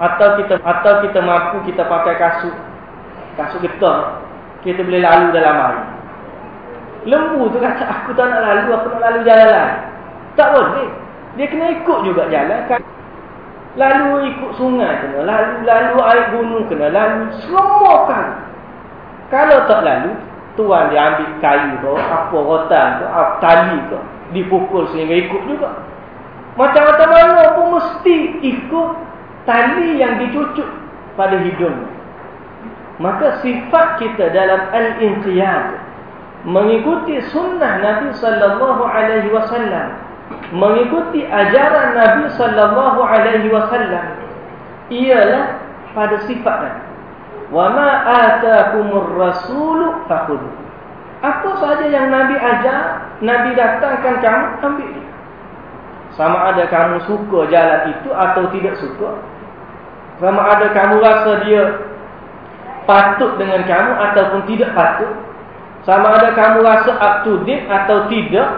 atau kita atau kita mampu kita pakai kasut. Kasut getah kita boleh lalu dalam air. Lembu tu kata aku tak nak lalu aku nak lalu jalan tak boleh. Dia kena ikut juga jalan. Lalu ikut sungai kena lalu lalu air gunung kena lalu semua kan. Kalau tak lalu tuan dia ambil kayu tu apa rotan tu apa tali tu dipukul sehingga ikut juga macam-macam mana pun mesti ikut tali yang dicucuk pada hidung. Maka sifat kita dalam al-inqiyad mengikuti sunnah Nabi sallallahu alaihi wasallam, mengikuti ajaran Nabi sallallahu alaihi wasallam ialah pada sifat Nabi. Wa ma ataakumur rasul fakhudhu. Apa saja yang Nabi ajar, Nabi datangkan kamu ambil. Sama ada kamu suka jalan itu atau tidak suka. Sama ada kamu rasa dia patut dengan kamu ataupun tidak patut. Sama ada kamu rasa up to date atau tidak.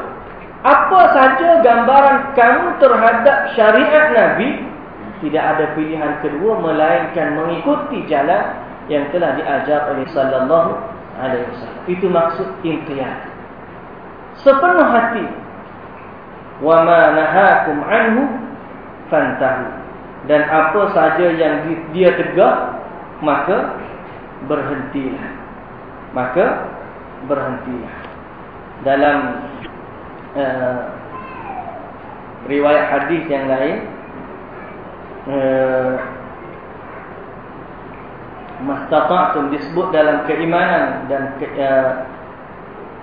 Apa saja gambaran kamu terhadap syariat Nabi. Tidak ada pilihan kedua melainkan mengikuti jalan yang telah diajar oleh sallallahu alaihi wasallam. Itu maksud inqiyad. Sepenuh hati wa ma nahakum anhu fantahu dan apa saja yang dia tegak maka berhentilah maka berhentilah dalam uh, riwayat hadis yang lain uh, mastata'tum disebut dalam keimanan dan ke, uh,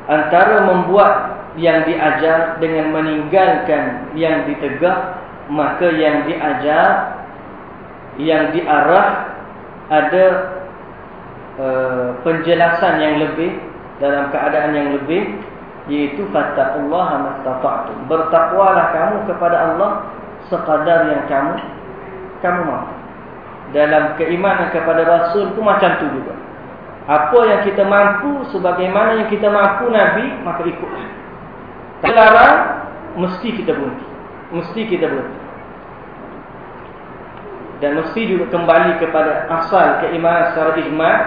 antara membuat yang diajar dengan meninggalkan yang ditegak maka yang diajar yang diarah ada uh, penjelasan yang lebih dalam keadaan yang lebih yaitu fattaqullaha mastata'tum. Bertakwalah kamu kepada Allah sekadar yang kamu kamu mampu dalam keimanan kepada rasul itu macam tu juga apa yang kita mampu sebagaimana yang kita mampu nabi maka ikutlah Terlarang mesti kita berhenti. Mesti kita berhenti. Dan mesti juga kembali kepada asal keimanan secara ijma'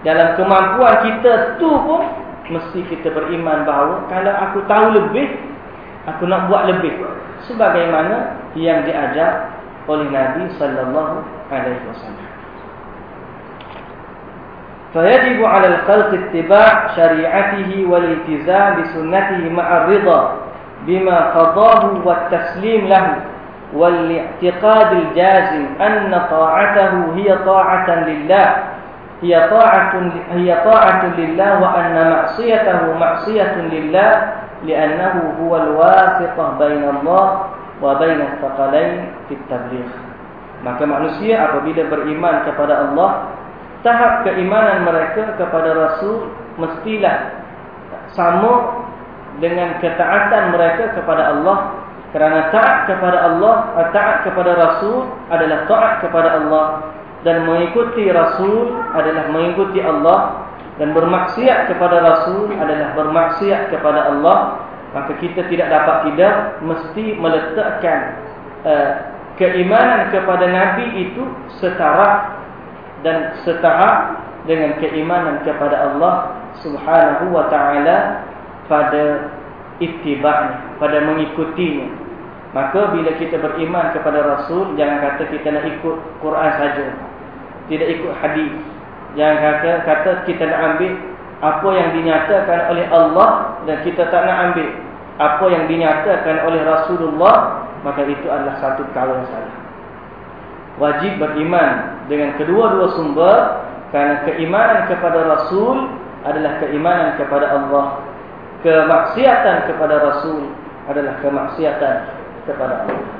dalam kemampuan kita tu pun mesti kita beriman bahawa kalau aku tahu lebih aku nak buat lebih sebagaimana yang diajar oleh Nabi sallallahu alaihi wasallam. فيجب على الخلق اتباع شريعته والالتزام بسنته مع الرضا بما قضاه والتسليم له والاعتقاد الجازم أن طاعته هي طاعة لله هي طاعة هي طاعة لله وأن معصيته معصية لله لأنه هو الواسطة بين الله wa baina thaqalain fit tabligh maka manusia apabila beriman kepada Allah tahap keimanan mereka kepada rasul mestilah sama dengan ketaatan mereka kepada Allah. Kerana taat kepada Allah taat kepada rasul adalah taat kepada Allah. Dan mengikuti rasul adalah mengikuti Allah. Dan bermaksiat kepada rasul adalah bermaksiat kepada Allah. Maka kita tidak dapat tidak mesti meletakkan uh, keimanan kepada Nabi itu setara dan setara dengan keimanan kepada Allah Subhanahu wa taala pada ittiba'nya, pada mengikutinya. Maka bila kita beriman kepada Rasul, jangan kata kita nak ikut Quran saja. Tidak ikut hadis. Jangan kata kata kita nak ambil apa yang dinyatakan oleh Allah dan kita tak nak ambil. Apa yang dinyatakan oleh Rasulullah maka itu adalah satu perkara yang salah. Wajib beriman dengan kedua-dua sumber kerana keimanan kepada Rasul adalah keimanan kepada Allah. Kemaksiatan kepada Rasul adalah kemaksiatan kepada Allah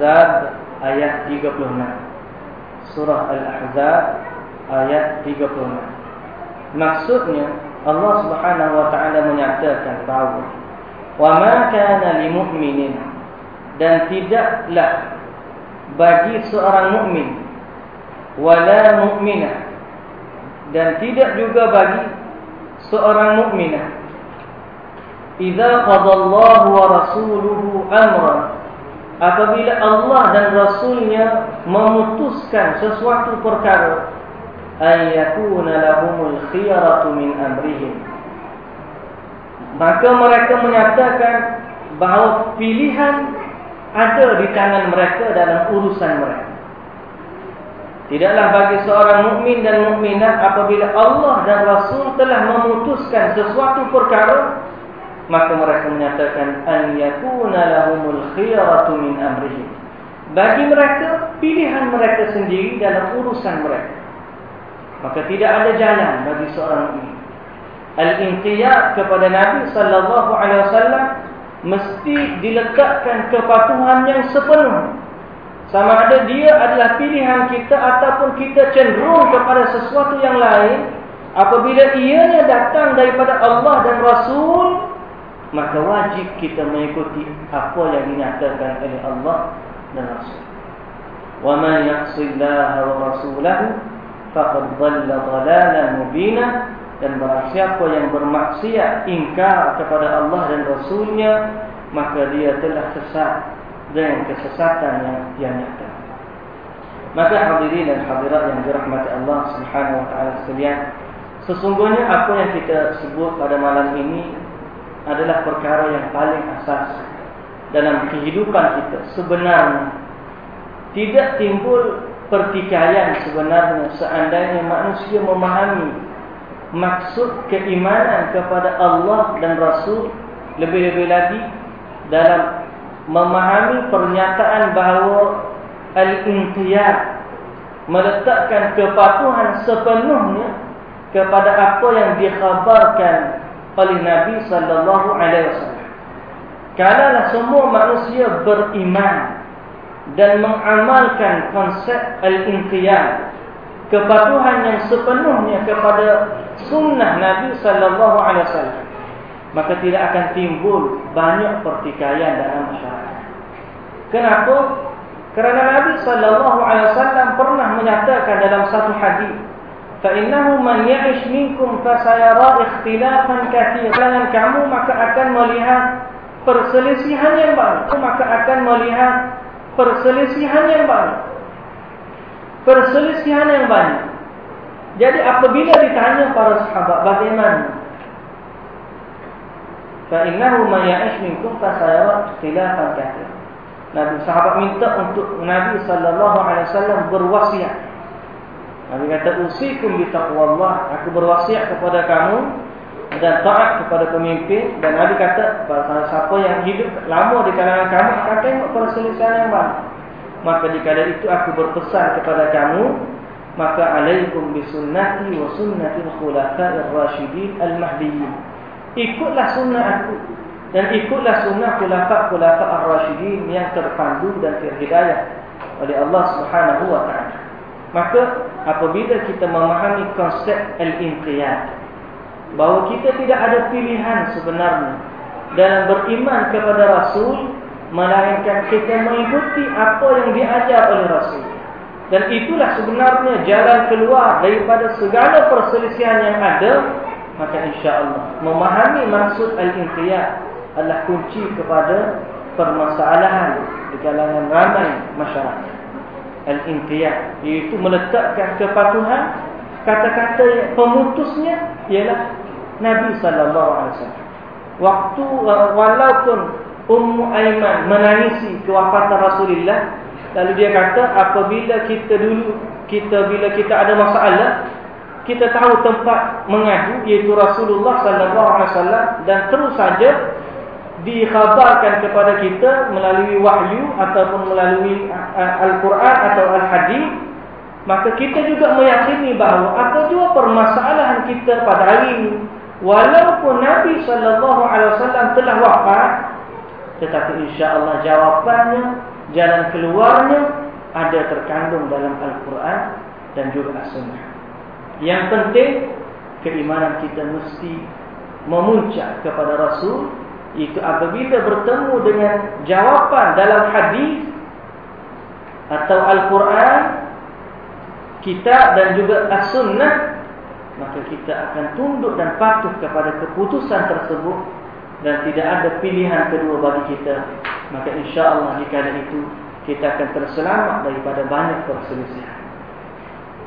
Al-Ahzab ayat 36 surah Al-Ahzab ayat 36 maksudnya Allah Subhanahu wa taala menyatakan bahawa wa ma kana lil mu'minin dan tidaklah bagi seorang mukmin wala mukminah dan tidak juga bagi seorang mukminah idza qadallahu wa rasuluhu amran apabila Allah dan rasulnya memutuskan sesuatu perkara ayakuna lahumul khiyaratu min amrihim. Maka mereka menyatakan bahawa pilihan ada di tangan mereka dalam urusan mereka. Tidaklah bagi seorang mukmin dan mukminah apabila Allah dan Rasul telah memutuskan sesuatu perkara maka mereka menyatakan an yakuna lahumul khiyaratu min amrihim. Bagi mereka pilihan mereka sendiri dalam urusan mereka. Maka tidak ada jalan bagi seorang mukmin. Al-inqiyad kepada Nabi sallallahu alaihi wasallam mesti diletakkan kepatuhan yang sepenuh sama ada dia adalah pilihan kita ataupun kita cenderung kepada sesuatu yang lain. Apabila ianya datang daripada Allah dan Rasul maka wajib kita mengikuti apa yang dinyatakan oleh Allah dan Rasul. Wa man yaqsillaha wa rasulahu faqad dhalla dhalalan mubina dan barang siapa yang bermaksiat ingkar kepada Allah dan Rasulnya maka dia telah sesat dengan kesesatan yang yang nyata. Maka hadirin dan hadirat yang dirahmati Allah Subhanahu wa taala sekalian, sesungguhnya apa yang kita sebut pada malam ini adalah perkara yang paling asas dalam kehidupan kita. Sebenarnya tidak timbul pertikaian sebenarnya seandainya manusia memahami maksud keimanan kepada Allah dan Rasul lebih-lebih lagi dalam memahami pernyataan bahawa al-intiyad meletakkan kepatuhan sepenuhnya kepada apa yang dikhabarkan oleh Nabi sallallahu alaihi wasallam. Kalau semua manusia beriman dan mengamalkan konsep al-intiyad kepatuhan yang sepenuhnya kepada sunnah Nabi sallallahu alaihi wasallam maka tidak akan timbul banyak pertikaian dalam masyarakat. Kenapa? Kerana Nabi sallallahu alaihi wasallam pernah menyatakan dalam satu hadis, "Fa innahu man ya'ish minkum fa sayara ikhtilafan katsiran." Kamu maka akan melihat perselisihan yang banyak. Maka akan melihat perselisihan yang banyak. Perselisihan yang banyak. Jadi apabila ditanya para sahabat bagaimana may ya'ish minkum fa sayara ikhtilafan katsir. Nabi sahabat minta untuk Nabi wasallam berwasiat. Nabi kata usikum bi taqwallah, aku berwasiat kepada kamu dan taat kepada pemimpin dan Nabi kata siapa yang hidup lama di kalangan kamu akan tengok perselisihan yang banyak. Maka jika ada itu aku berpesan kepada kamu maka alaikum bisunnati wa sunnati al-khulafa'ir rasyidin al-mahdiyyin ikutlah sunnah aku dan ikutlah sunnah khulafa-khulafa ar-rasyidin yang terpandu dan terhidayah oleh Allah Subhanahu wa taala. Maka apabila kita memahami konsep al-inqiyad bahawa kita tidak ada pilihan sebenarnya dalam beriman kepada Rasul melainkan kita mengikuti apa yang diajar oleh Rasul. Dan itulah sebenarnya jalan keluar daripada segala perselisihan yang ada maka insya Allah memahami maksud al-inqiyad adalah kunci kepada permasalahan di kalangan ramai masyarakat. Al-inqiyad iaitu meletakkan kepatuhan kata-kata pemutusnya ialah Nabi sallallahu alaihi wasallam. Waktu uh, walaupun Ummu Aiman menangisi kewafatan Rasulullah lalu dia kata apabila kita dulu kita bila kita ada masalah kita tahu tempat mengadu iaitu Rasulullah sallallahu alaihi wasallam dan terus saja dikhabarkan kepada kita melalui wahyu ataupun melalui al-Quran atau al-hadis maka kita juga meyakini bahawa apa jua permasalahan kita pada hari ini walaupun Nabi sallallahu alaihi wasallam telah wafat tetapi insya-Allah jawapannya jalan keluarnya ada terkandung dalam al-Quran dan juga as-sunnah. Yang penting keimanan kita mesti memuncak kepada Rasul itu apabila bertemu dengan jawapan dalam hadis atau Al-Quran kita dan juga As-Sunnah maka kita akan tunduk dan patuh kepada keputusan tersebut dan tidak ada pilihan kedua bagi kita. Maka insya Allah di kala itu kita akan terselamat daripada banyak perselisihan.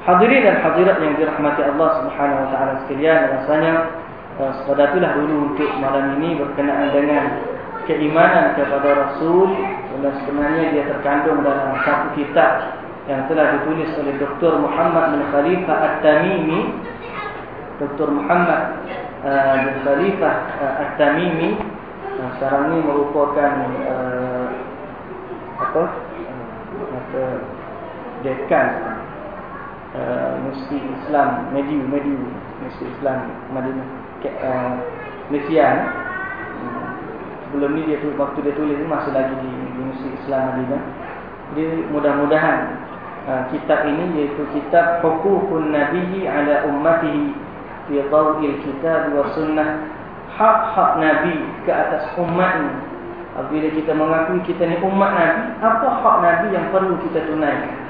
Hadirin dan hadirat yang dirahmati Allah subhanahu wa ta'ala sekalian rasanya uh, sepatutnya dulu untuk malam ini berkenaan dengan keimanan kepada Rasul dan sebenarnya dia terkandung dalam satu kitab yang telah ditulis oleh Dr. Muhammad bin Khalifah At-Tamimi Dr. Muhammad uh, bin Khalifah uh, At-Tamimi uh, sekarang ini merupakan uh, apa uh, dekan uh, Mesti Islam Mediu Mediu Mesti Islam Madinah uh, Malaysia uh, sebelum ni dia tu waktu dia tulis ni masih lagi di, di Mesti Islam Madinah jadi mudah-mudahan uh, kitab ini iaitu kitab Hukukun Nabi ala ummatihi fi dawil kitab wa sunnah hak-hak Nabi ke atas umat. Apabila kita mengakui kita ni umat Nabi, apa hak Nabi yang perlu kita tunaikan?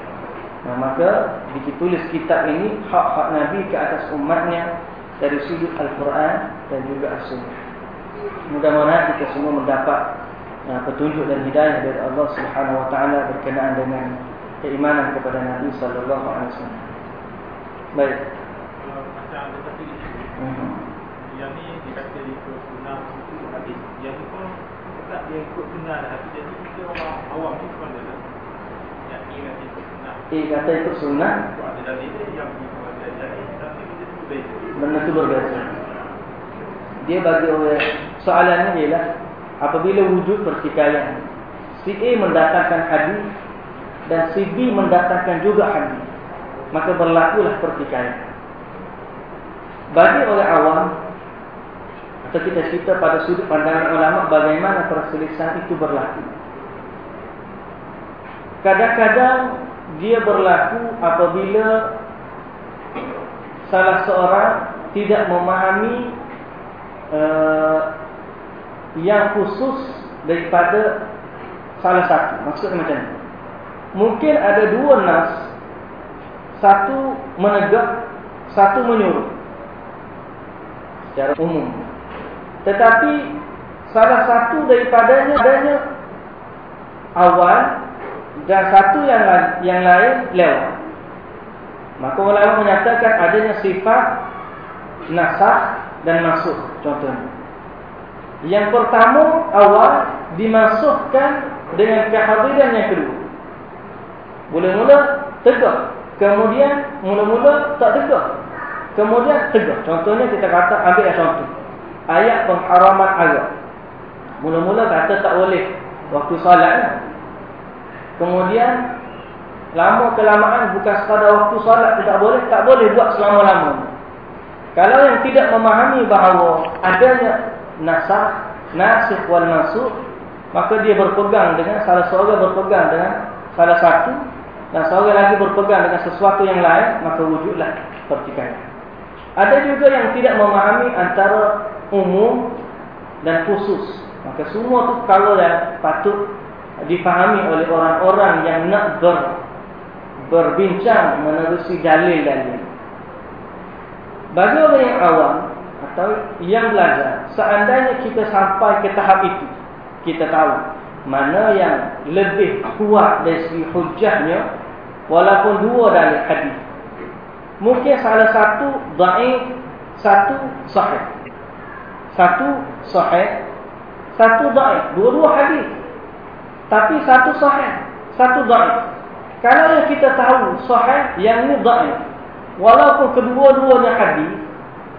Nah, maka ditulis kitab ini hak-hak Nabi ke atas umatnya dari sudut Al-Quran dan juga As-Sunnah. Mudah-mudahan kita semua mendapat uh, petunjuk dan hidayah dari Allah Subhanahu Wa Taala berkenaan dengan keimanan kepada Nabi Sallallahu Alaihi Wasallam. Baik. Mhm. Yang ni dikata ikut sunnah itu hadis. Yang ni pun tak dia ikut sunnah dah. Jadi kita orang awam ni adalah yang ni kata Eh kata ikut sunnah. Benda tu berbeza. Dia bagi orang soalannya ialah apabila wujud pertikaian si A mendatangkan hadis dan si B mendatangkan juga hadis maka berlakulah pertikaian bagi orang awam atau kita cerita pada sudut pandangan ulama bagaimana perselisihan itu berlaku. Kadang-kadang dia berlaku apabila salah seorang tidak memahami uh, yang khusus daripada salah satu. Maksudnya macam ni. Mungkin ada dua nas, satu menegak, satu menyuruh secara umum. Tetapi salah satu daripadanya adanya awal dan satu yang yang lain lewat. Maka ulama menyatakan adanya sifat nasah dan masuk contohnya. Yang pertama awal dimasukkan dengan kehadiran yang kedua. Mula-mula tegak, kemudian mula-mula tak tegak. Kemudian tegas. Contohnya kita kata ambil contoh. Ayat pengharaman azab. Mula-mula kata tak boleh waktu solat. Kemudian lama kelamaan bukan sekadar waktu solat tidak boleh, tak boleh buat selama-lamanya. Kalau yang tidak memahami bahawa adanya nasah, nasih wal masuk, maka dia berpegang dengan salah seorang berpegang dengan salah satu dan seorang lagi berpegang dengan sesuatu yang lain, maka wujudlah pertikaian. Ada juga yang tidak memahami antara umum dan khusus. Maka semua tu kalau yang patut dipahami oleh orang-orang yang nak ber, berbincang menerusi dalil-dalil. Bagi orang yang awam atau yang belajar, seandainya kita sampai ke tahap itu, kita tahu mana yang lebih kuat dari segi hujahnya, walaupun dua dalil hadis mungkin salah satu dhaif, satu sahih. Satu sahih, satu dhaif, dua-dua hadis. Tapi satu sahih, satu dhaif. Kalau kita tahu sahih, yang ini dhaif. Walaupun kedua-duanya hadis,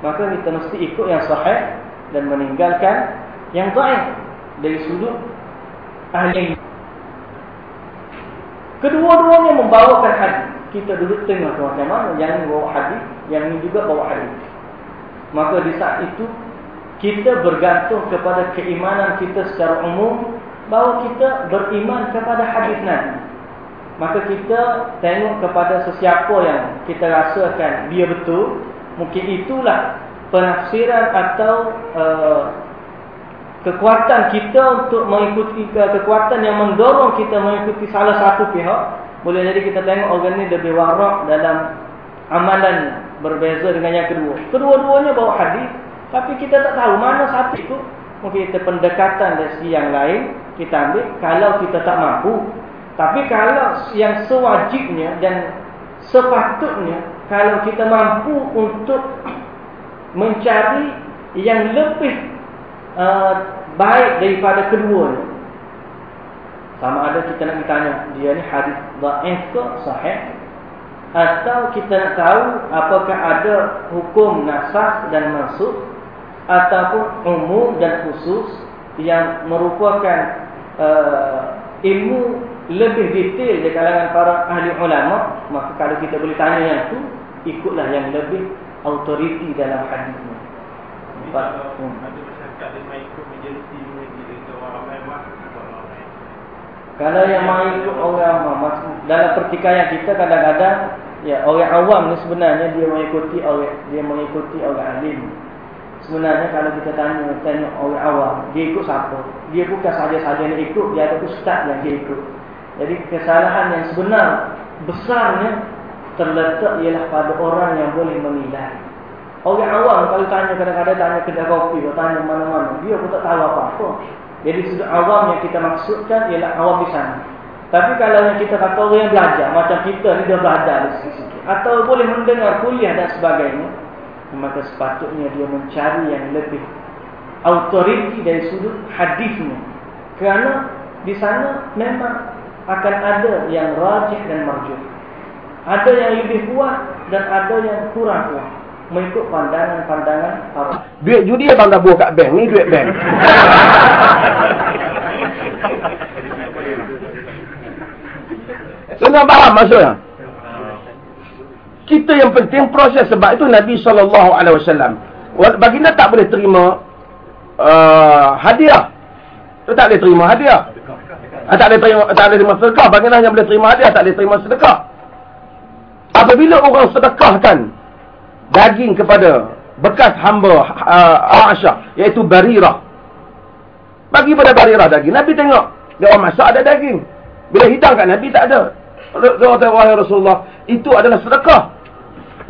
maka kita mesti ikut yang sahih dan meninggalkan yang dhaif dari sudut ahli. Kedua-duanya membawakan hadis kita duduk tengah macam mana yang ini bawa hadis yang ini juga bawa hadis maka di saat itu kita bergantung kepada keimanan kita secara umum bahawa kita beriman kepada hadis Nabi maka kita tengok kepada sesiapa yang kita rasakan dia betul mungkin itulah penafsiran atau uh, kekuatan kita untuk mengikuti kekuatan yang mendorong kita mengikuti salah satu pihak boleh jadi kita tengok orang ni lebih warak dalam amalan berbeza dengan yang kedua. Kedua-duanya bawa hadis, tapi kita tak tahu mana satu itu. Mungkin kita pendekatan dari segi yang lain kita ambil kalau kita tak mampu. Tapi kalau yang sewajibnya dan sepatutnya kalau kita mampu untuk mencari yang lebih uh, baik daripada keduanya. Sama ada kita nak bertanya dia ni hadis dhaif ke sahih atau kita nak tahu apakah ada hukum nasakh dan mansukh ataupun umum dan khusus yang merupakan uh, ilmu lebih detail di kalangan para ahli ulama maka kalau kita boleh tanya yang tu ikutlah yang lebih autoriti dalam hadis ni. Ikut majoriti Kalau yang main itu orang awam dalam pertikaian kita kadang-kadang ya orang awam ni sebenarnya dia mengikuti orang dia mengikuti orang alim. Sebenarnya kalau kita tanya tanya orang awam, dia ikut siapa? Dia bukan saja-saja yang ikut, dia ada ustaz yang dia ikut. Jadi kesalahan yang sebenar besarnya terletak ialah pada orang yang boleh menilai. Orang awam kalau tanya kadang-kadang tanya kedai kopi, tanya mana-mana, dia pun tak tahu apa-apa. Jadi sudut awam yang kita maksudkan ialah awam di sana. Tapi kalau yang kita kata orang yang belajar, macam kita ni dia belajar di sikit-sikit. Atau boleh mendengar kuliah dan sebagainya. Maka sepatutnya dia mencari yang lebih autoriti dari sudut hadisnya. Kerana di sana memang akan ada yang rajih dan marjuh. Ada yang lebih kuat dan ada yang kurang kuat mengikut pandangan-pandangan para duit judi abang dah buah kat bank ni duit bank Tuan faham maksudnya? Kita yang penting proses sebab itu Nabi SAW Baginda tak boleh terima uh, hadiah Dia tak boleh terima hadiah uh, Tak boleh terima, tak boleh terima sedekah Baginda hanya boleh terima hadiah Tak boleh terima sedekah Apabila orang sedekahkan daging kepada bekas hamba uh, Aisyah iaitu Barirah. Bagi pada Barirah daging. Nabi tengok dia orang masak ada daging. Bila hidang kat Nabi tak ada. Kata wahai Rasulullah, itu adalah sedekah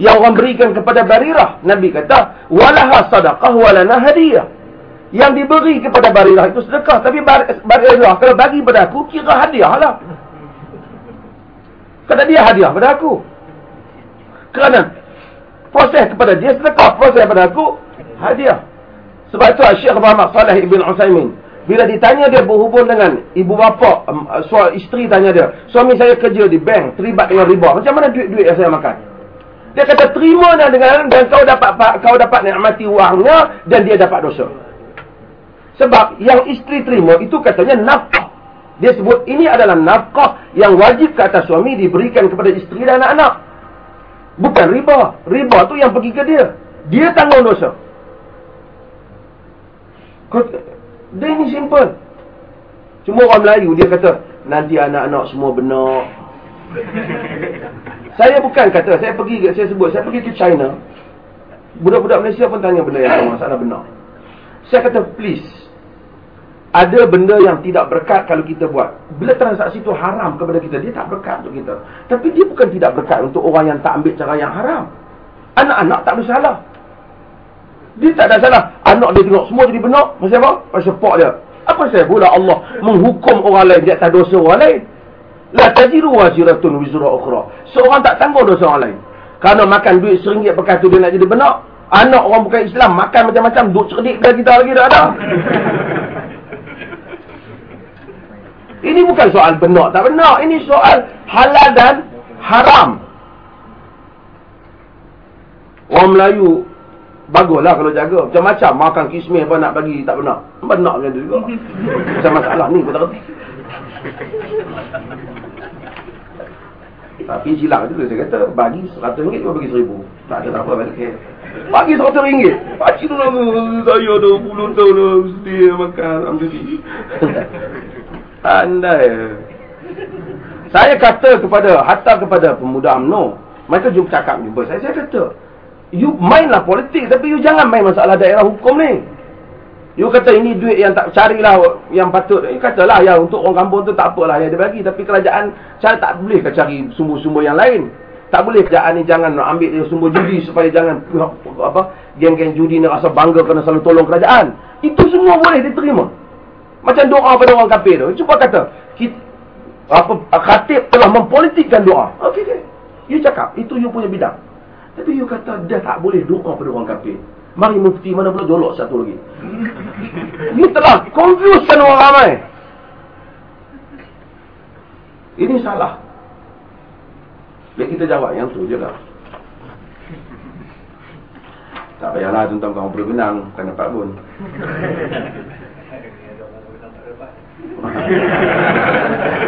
yang orang berikan kepada Barirah. Nabi kata, "Walaha sadaqah walana hadiah." Yang diberi kepada Barirah itu sedekah, tapi Barirah kalau bagi pada aku kira hadiahlah. Kata dia hadiah pada aku. Kerana proses kepada dia sedekah proses kepada aku hadiah sebab itu Syekh Muhammad Saleh Ibn Usaimin bila ditanya dia berhubung dengan ibu bapa um, suami isteri tanya dia suami saya kerja di bank terlibat dengan riba macam mana duit-duit yang saya makan dia kata terima dengan dan kau dapat kau dapat nikmati wangnya dan dia dapat dosa sebab yang isteri terima itu katanya nafkah dia sebut ini adalah nafkah yang wajib ke atas suami diberikan kepada isteri dan anak-anak Bukan riba. Riba tu yang pergi ke dia. Dia tanggung dosa. Dia ni simple. Cuma orang Melayu dia kata, nanti anak-anak semua benar. saya bukan kata, saya pergi, saya sebut, saya pergi ke China. Budak-budak Malaysia pun tanya benda yang sama, masalah benar. Saya kata, please, ada benda yang tidak berkat kalau kita buat. Bila transaksi itu haram kepada kita, dia tak berkat untuk kita. Tapi dia bukan tidak berkat untuk orang yang tak ambil cara yang haram. Anak-anak tak bersalah. Dia tak ada salah. Anak dia tengok semua jadi benar. Pasal apa? Pasal pok dia. Apa saya pula Allah menghukum orang lain di atas dosa orang lain? La tajiru waziratun wizra ukhra. Seorang tak tanggung dosa orang lain. Kerana makan duit seringgit bekas tu dia nak jadi benar. Anak orang bukan Islam makan macam-macam duk cerdik dari kita lagi tak ada. Ini bukan soal benar tak benar. Ini soal halal dan haram. Orang Melayu baguslah kalau jaga. Macam-macam makan kismis apa nak bagi tak benar. Benar macam tu juga. Macam masalah ni kita reti. Tapi silap tu saya kata bagi seratus ringgit juga bagi seribu. Tak ada apa balik. Bagi seratus ringgit. Pakcik tu nama saya dah puluh tahun dah mesti makan. Alhamdulillah. Andai. Saya kata kepada, hatta kepada pemuda UMNO. Mereka jumpa cakap jumpa saya. Saya kata, you mainlah politik tapi you jangan main masalah daerah hukum ni. You kata ini duit yang tak carilah yang patut. You katalah yang untuk orang kampung tu tak apalah yang dia bagi. Tapi kerajaan cara tak boleh cari sumber-sumber yang lain. Tak boleh kerajaan ni jangan nak ambil dia sumber judi supaya jangan apa geng-geng judi ni rasa bangga kena selalu tolong kerajaan. Itu semua boleh diterima. Macam doa pada orang kafir tu. Cuba kata, kita, apa khatib telah mempolitikkan doa. Okey okey. You cakap, itu you punya bidang. Tapi you kata dia tak boleh doa pada orang kafir. Mari mufti mana pula jolok satu lagi. you telah confusekan orang ramai. Ini salah. Biar kita jawab yang tu je lah. Tak payahlah tuan-tuan kamu perlu benang. Bukan dapat pun.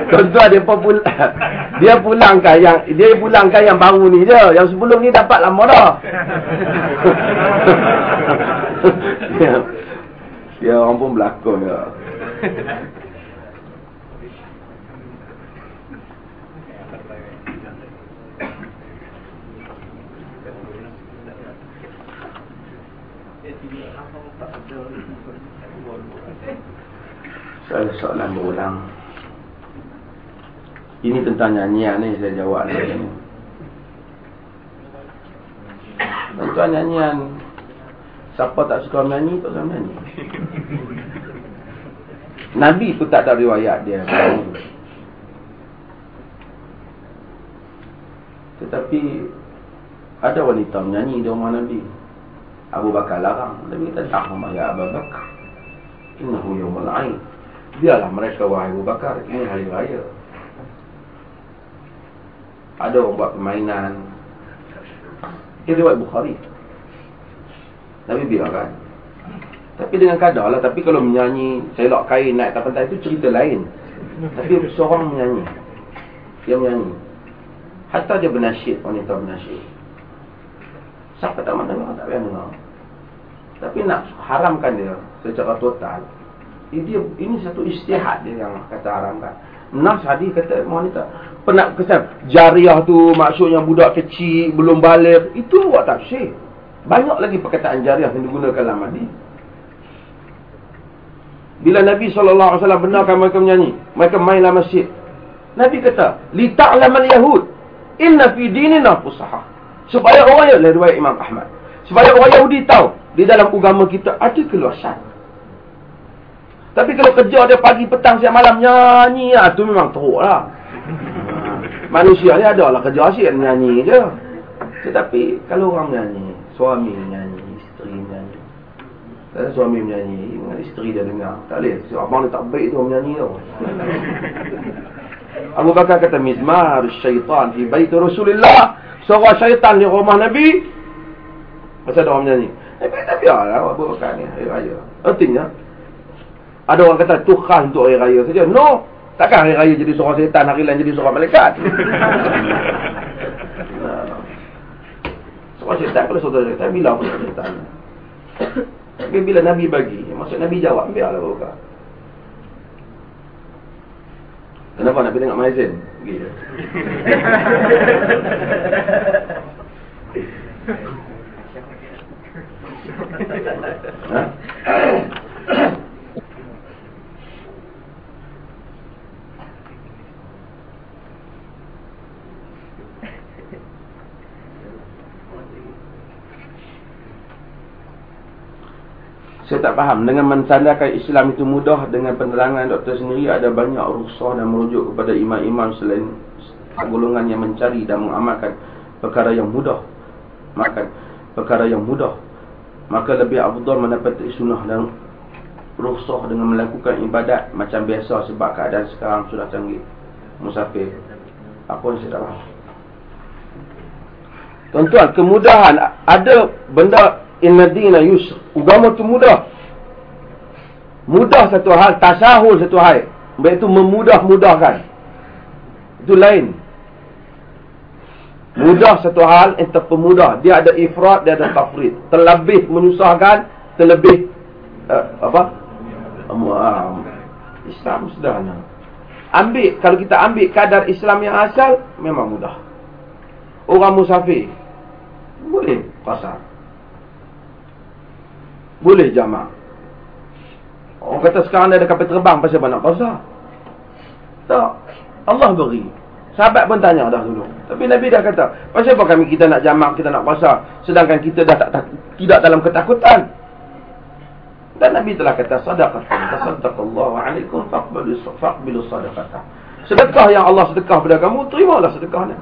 Tuan-tuan dia pun pul dia pulangkan yang dia pulangkan yang baru ni je. Yang sebelum ni dapat lama dah. ya. ya orang pun berlakon ya. Saya soalan berulang Ini tentang nyanyian ni saya jawab ni Tentang nyanyian. Siapa tak suka menyanyi, tak suka menyanyi. Nabi pun tak ada riwayat dia. Tetapi Ada wanita menyanyi di rumah Nabi. Abu Bakar larang. Nabi kata tak membayar Abu Bakar. Innahu yawmal ain Biarlah mereka wahai Abu Bakar Ini hari raya. Ada orang buat permainan. Ini riwayat Bukhari. Nabi biarkan Tapi dengan kadar lah Tapi kalau menyanyi Selok kain naik tak pentas Itu cerita lain. Tapi seorang menyanyi. Dia menyanyi. Hatta dia bernasyid Wanita bernasyid Siapa tak mahu dengar Tak payah dengar. Tapi nak haramkan dia Secara total ini, ini satu istihad dia yang kata haramkan. Nas hadis kata wanita. Pernah kesan jariah tu maksudnya budak kecil belum balik. Itu buat tafsir. Banyak lagi perkataan jariah yang digunakan dalam hadis. Bila Nabi SAW benarkan mereka menyanyi. Mereka main dalam masjid. Nabi kata. Li ta'lamal yahud. Inna fi dinina fusaha. Supaya orang yang riwayat Imam Ahmad. Supaya orang Yahudi tahu. Di dalam agama kita ada keluasan. Tapi kalau kerja dia pagi, petang, siang, malam nyanyi lah. Tu memang teruk lah. Manusia ni ada lah kerja asyik nyanyi je. Tetapi kalau orang nyanyi, suami nyanyi, isteri nyanyi. Kalau suami menyanyi, dengan isteri dia dengar. Tak boleh. Si abang dia tak baik tu menyanyi tau. Abu Bakar kata, Mizmar syaitan fi baiti Rasulullah. Suara syaitan di rumah Nabi. Masa ada orang menyanyi. Eh, tapi biarlah Abu Bakar ni. Ayo, ayo. Artinya, ada orang kata tu khas untuk hari raya saja. No. Takkan hari raya jadi seorang setan, hari lain jadi seorang malaikat. seorang setan kalau seorang setan, bila pun setan. Tapi bila Nabi bagi, maksud Nabi jawab, biarlah buka. Kenapa Nabi tengok maizin? Gila. ha? Saya tak faham. Dengan mensandarkan Islam itu mudah dengan penerangan doktor sendiri ada banyak rusuh dan merujuk kepada imam-imam selain golongan yang mencari dan mengamalkan perkara yang mudah. Maka perkara yang mudah. Maka lebih afdal mendapat sunnah dan rusuh dengan melakukan ibadat macam biasa sebab keadaan sekarang sudah canggih musafir. Apa yang saya tak faham? Tuan-tuan, kemudahan. Ada benda Inna dina yusr. Agama tu mudah. Mudah satu hal, tasahul satu hal. Baik itu memudah-mudahkan. Itu lain. Mudah satu hal, entah pemudah. Dia ada ifrat, dia ada tafrid. Terlebih menyusahkan, terlebih uh, apa? Um, Islam sederhana. Ambil, kalau kita ambil kadar Islam yang asal, memang mudah. Orang musafir, boleh pasar. Boleh jamak. Orang kata sekarang ada kapal terbang pasal banyak pasal. Tak. Allah beri. Sahabat pun tanya dah dulu. Tapi Nabi dah kata, pasal apa kami kita nak jamak, kita nak puasa, sedangkan kita dah tak, tak tidak dalam ketakutan. Dan Nabi telah kata, sadaqatan, tasaddaqallahu alaikum, faqbilu faqbilu sadaqatan. Sedekah yang Allah sedekah pada kamu, terimalah sedekahnya.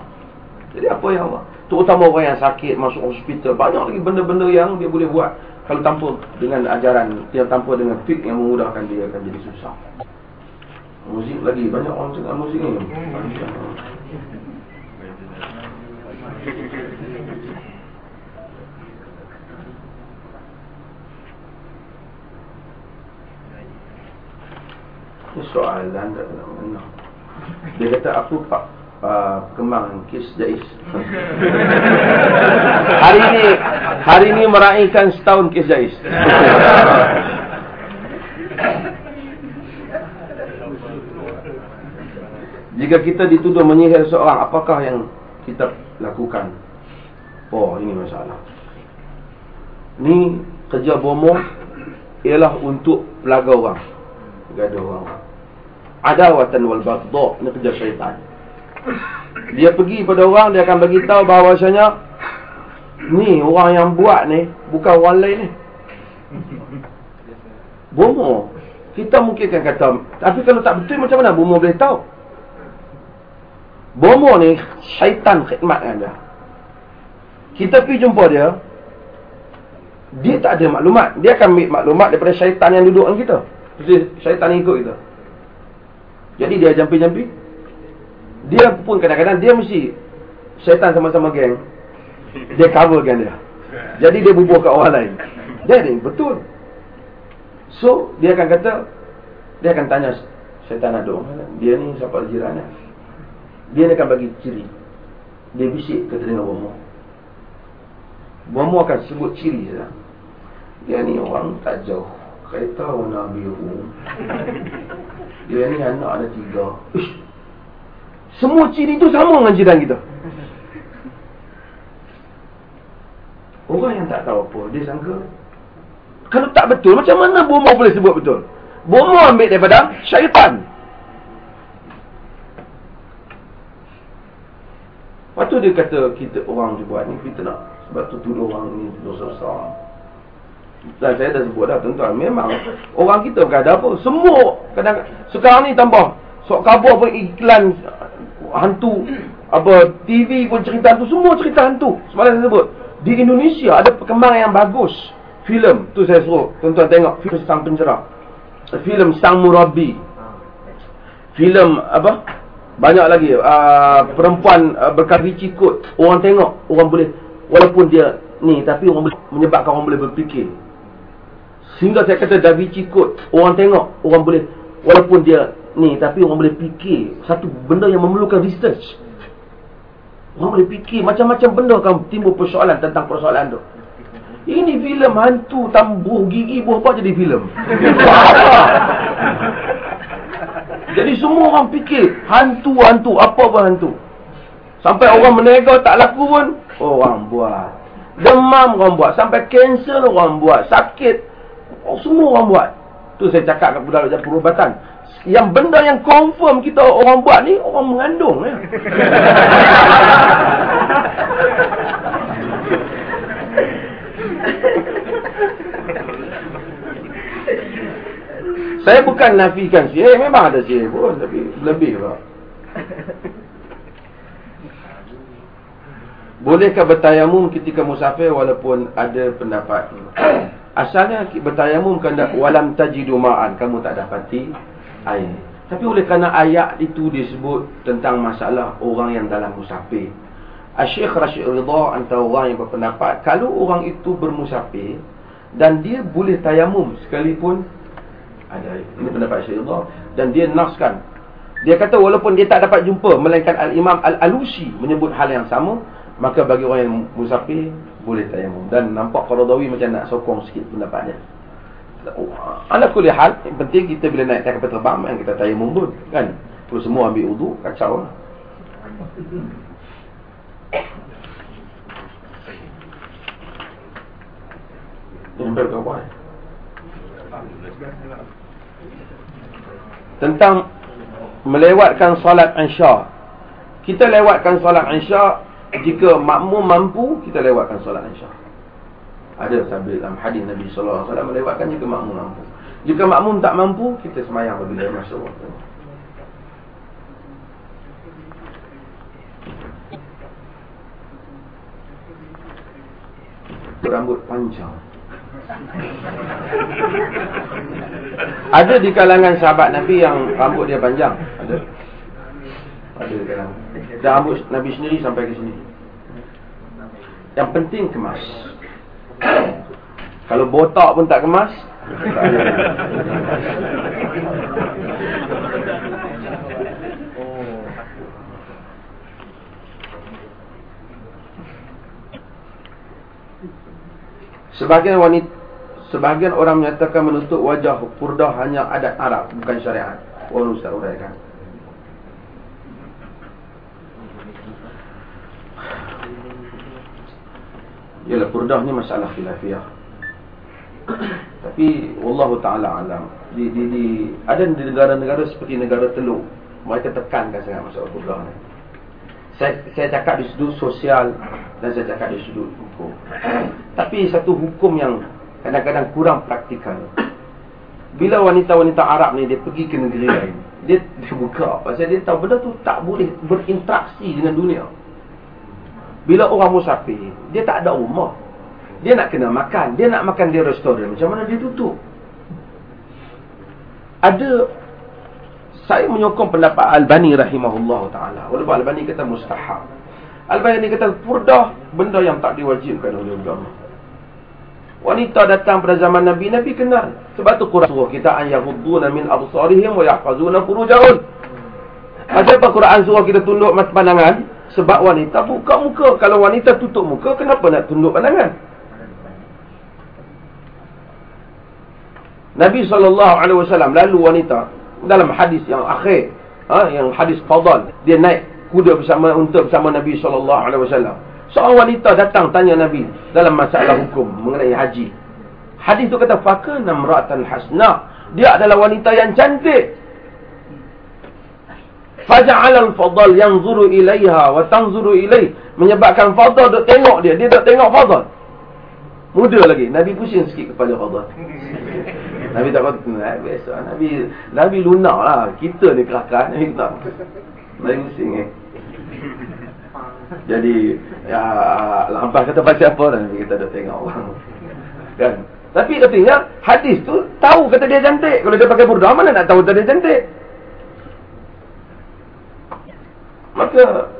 Jadi apa yang Allah? Terutama orang yang sakit, masuk hospital, banyak lagi benda-benda yang dia boleh buat. Kalau tanpa dengan ajaran, dia tanpa dengan fik yang memudahkan dia akan jadi susah. Muzik lagi banyak orang cakap muzik ni. Ini soalan tak nak mengenal. Dia kata aku pak uh, kemang kis jais. hari ini hari ini meraihkan setahun kis jais. Jika kita dituduh menyihir seorang, apakah yang kita lakukan? Oh, ini masalah. Ni kerja bomo ialah untuk pelaga orang. Gaduh orang. Adawatan wal baghdha, ini kerja syaitan. Dia pergi pada orang, dia akan bagi tahu bahawasanya ni orang yang buat ni bukan orang lain ni. Bomo. Kita mungkin akan kata, tapi kalau tak betul macam mana bomo boleh tahu? Bomo ni syaitan khidmat dia. Kita pergi jumpa dia. Dia tak ada maklumat. Dia akan ambil maklumat daripada syaitan yang duduk dengan kita. Jadi syaitan ikut kita. Jadi dia jampi-jampi. Dia pun kadang-kadang dia mesti syaitan sama-sama geng. Dia coverkan dia. Jadi dia bubuh kat orang lain. Jadi betul. So dia akan kata dia akan tanya syaitan ada Dia ni siapa jiran dia? dia akan bagi ciri. Dia bisik ke telinga bomo. Bomo akan sebut ciri saja. Dia ni orang tak jauh. Kereta warna biru. Dia ni anak ada tiga. Ish. Semua ciri tu sama dengan jiran kita. Orang yang tak tahu apa, dia sangka. Kalau tak betul, macam mana bomo boleh sebut betul? Bomo ambil daripada syaitan. Lepas tu dia kata kita orang dia buat ni kita nak sebab tu tuduh orang ni dosa besar. Dan saya dah sebut dah tuan-tuan memang orang kita bukan ada apa semua kadang sekarang ni tambah sok khabar pun iklan hantu. Apa TV pun cerita hantu semua cerita hantu. Semalam saya sebut di Indonesia ada perkembangan yang bagus. Filem tu saya suruh tuan-tuan tengok filem sang pencerah. Filem sang murabi. Filem apa? Banyak lagi uh, perempuan uh, berkaki cikut orang tengok orang boleh walaupun dia ni tapi orang boleh menyebabkan orang boleh berfikir. Sehingga saya kata Da Vinci Code orang tengok orang boleh walaupun dia ni tapi orang boleh fikir satu benda yang memerlukan research orang boleh fikir macam-macam benda akan timbul persoalan tentang persoalan tu ini filem hantu tambuh gigi buah apa jadi filem Jadi semua orang fikir hantu-hantu, apa pun hantu. Sampai orang menega tak laku pun, orang buat. Demam orang buat. Sampai kanser orang buat. Sakit, oh, semua orang buat. Tu saya cakap kat budak budak perubatan. Yang benda yang confirm kita orang buat ni, orang mengandung. Ya. Saya bukan nafikan sihir, memang ada sihir pun tapi lebih lah. Bolehkah bertayamum ketika musafir walaupun ada pendapat? Asalnya bertayamum kerana walam tajidu ma'an, kamu tak dapati air. Tapi oleh kerana ayat itu disebut tentang masalah orang yang dalam musafir. Asyik Rashid Ridha antara orang yang berpendapat, kalau orang itu bermusafir dan dia boleh tayamum sekalipun ada ini pendapat Syekh Allah dan dia naskan. Dia kata walaupun dia tak dapat jumpa melainkan al-Imam Al-Alusi menyebut hal yang sama maka bagi orang yang musafir boleh tayamum. Dan nampak Qaradawi macam nak sokong sikit pendapatnya ala kulli hal yang penting kita bila naik kapal terbang yang kita tayamum pun kan? Perlu semua ambil wudu kacau lah. Berkawan tentang melewatkan salat insya Kita lewatkan solat Isya jika makmum mampu kita lewatkan solat Isya. Ada sabit dalam hadis Nabi sallallahu alaihi wasallam melewatkan jika makmum mampu. Jika makmum tak mampu, kita semayang apabila masuk waktu. Rambut panjang. Ada di kalangan sahabat Nabi yang rambut dia panjang. Ada. Ada kalangan. Dan rambut Nabi sendiri sampai ke sini. Yang penting kemas. Kalau botak pun tak kemas, Sebahagian wanita Sebahagian orang menyatakan menutup wajah purdah hanya adat Arab Bukan syariat. Walau Ustaz uraikan Yalah purdah ni masalah khilafiyah. Tapi Allah Ta'ala alam. Di, di, di, Ada di negara-negara seperti negara teluk. Mereka tekankan sangat masalah purdah ni saya, saya cakap di sudut sosial Dan saya cakap di sudut hukum. Tapi satu hukum yang Kadang-kadang kurang praktikal. Bila wanita-wanita Arab ni Dia pergi ke negeri lain Dia, dia buka. Pasal dia tahu benda tu tak boleh berinteraksi dengan dunia Bila orang musafir Dia tak ada rumah Dia nak kena makan Dia nak makan di restoran Macam mana dia tutup Ada saya menyokong pendapat Al-Bani rahimahullah ta'ala. Walaupun Al-Bani kata mustahab. Al-Bani kata purdah benda yang tak diwajibkan oleh agama. Wanita datang pada zaman Nabi, Nabi kenal. Sebab tu Quran suruh kita an yahudduna min absarihim wa yahfazuna furujahun. Kenapa Quran suruh kita tunduk pandangan? Sebab wanita buka muka. Kalau wanita tutup muka, kenapa nak tunduk pandangan? Nabi SAW lalu wanita dalam hadis yang akhir ha, yang hadis fadal dia naik kuda bersama untuk bersama Nabi wasallam seorang wanita datang tanya Nabi dalam masalah hukum mengenai haji hadis tu kata fakana imra'atan hasna dia adalah wanita yang cantik faja'ala al-fadal yanzuru ilaiha wa tanzuru ilaih menyebabkan fadal duk tengok dia dia duk tengok fadal muda lagi nabi pusing sikit kepala fadal Nabi tak kata, eh, biasa. Nabi, Nabi lunak lah. Kita ni kelakar. Nabi tak. Nabi pusing eh. Jadi, ya, lampas kata pasal apa. Nabi kita dah tengok. kan? Tapi katanya, hadis tu tahu kata dia cantik. Kalau dia pakai burdah, mana nak tahu kata dia cantik? Maka,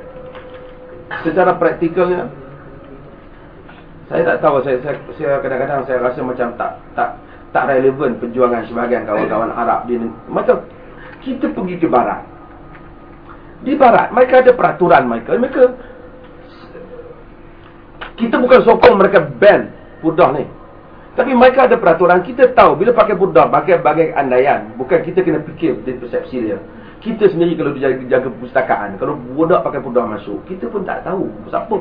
secara praktikalnya, saya tak tahu. Saya kadang-kadang saya, saya rasa macam tak tak tak relevan perjuangan sebahagian kawan-kawan Arab di maka kita pergi ke barat. Di barat mereka ada peraturan mereka. Mereka kita bukan sokong mereka ban purdah ni. Tapi mereka ada peraturan. Kita tahu bila pakai purdah pakai bagai andaian. Bukan kita kena fikir di persepsi dia kita sendiri kalau jaga, jaga perpustakaan kalau budak pakai purdah masuk kita pun tak tahu siapa.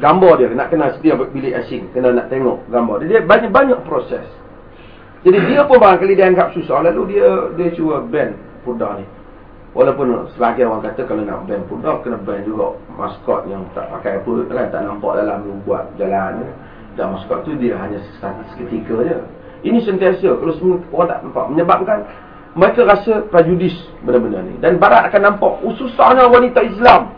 Gambar dia nak kena sedia bilik asing kena nak tengok gambar dia, banyak-banyak proses. Jadi dia pun barangkali dia anggap susah lalu dia dia cuba ban purda ni. Walaupun sebagian orang kata kalau nak ban purda kena ban juga maskot yang tak pakai apa kan tak nampak dalam buat jalan dan maskot tu dia hanya status ketika je. Ini sentiasa kalau semua orang tak nampak menyebabkan mereka rasa prejudis benda-benda ni. Dan barat akan nampak ususahnya wanita Islam.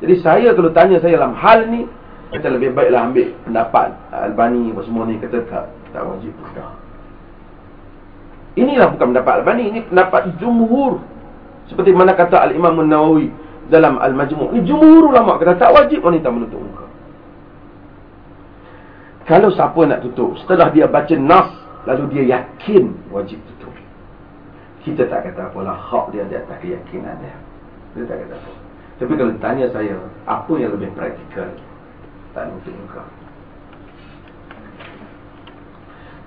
Jadi saya kalau tanya saya dalam hal ni Kita lebih baiklah ambil pendapat. Albani apa semua ni kata tak, tak wajib pula Inilah bukan pendapat Albani Ini pendapat jumhur. Seperti mana kata Al-Imam Nawawi Dalam Al-Majmu' Ini jumhur ulama kata tak wajib wanita menutup muka. Kalau siapa nak tutup Setelah dia baca nas Lalu dia yakin wajib tutup Kita tak kata apalah Hak dia di atas keyakinan dia Kita tak kata apa tapi kalau tanya saya, apa yang lebih praktikal? Tak mungkin muka.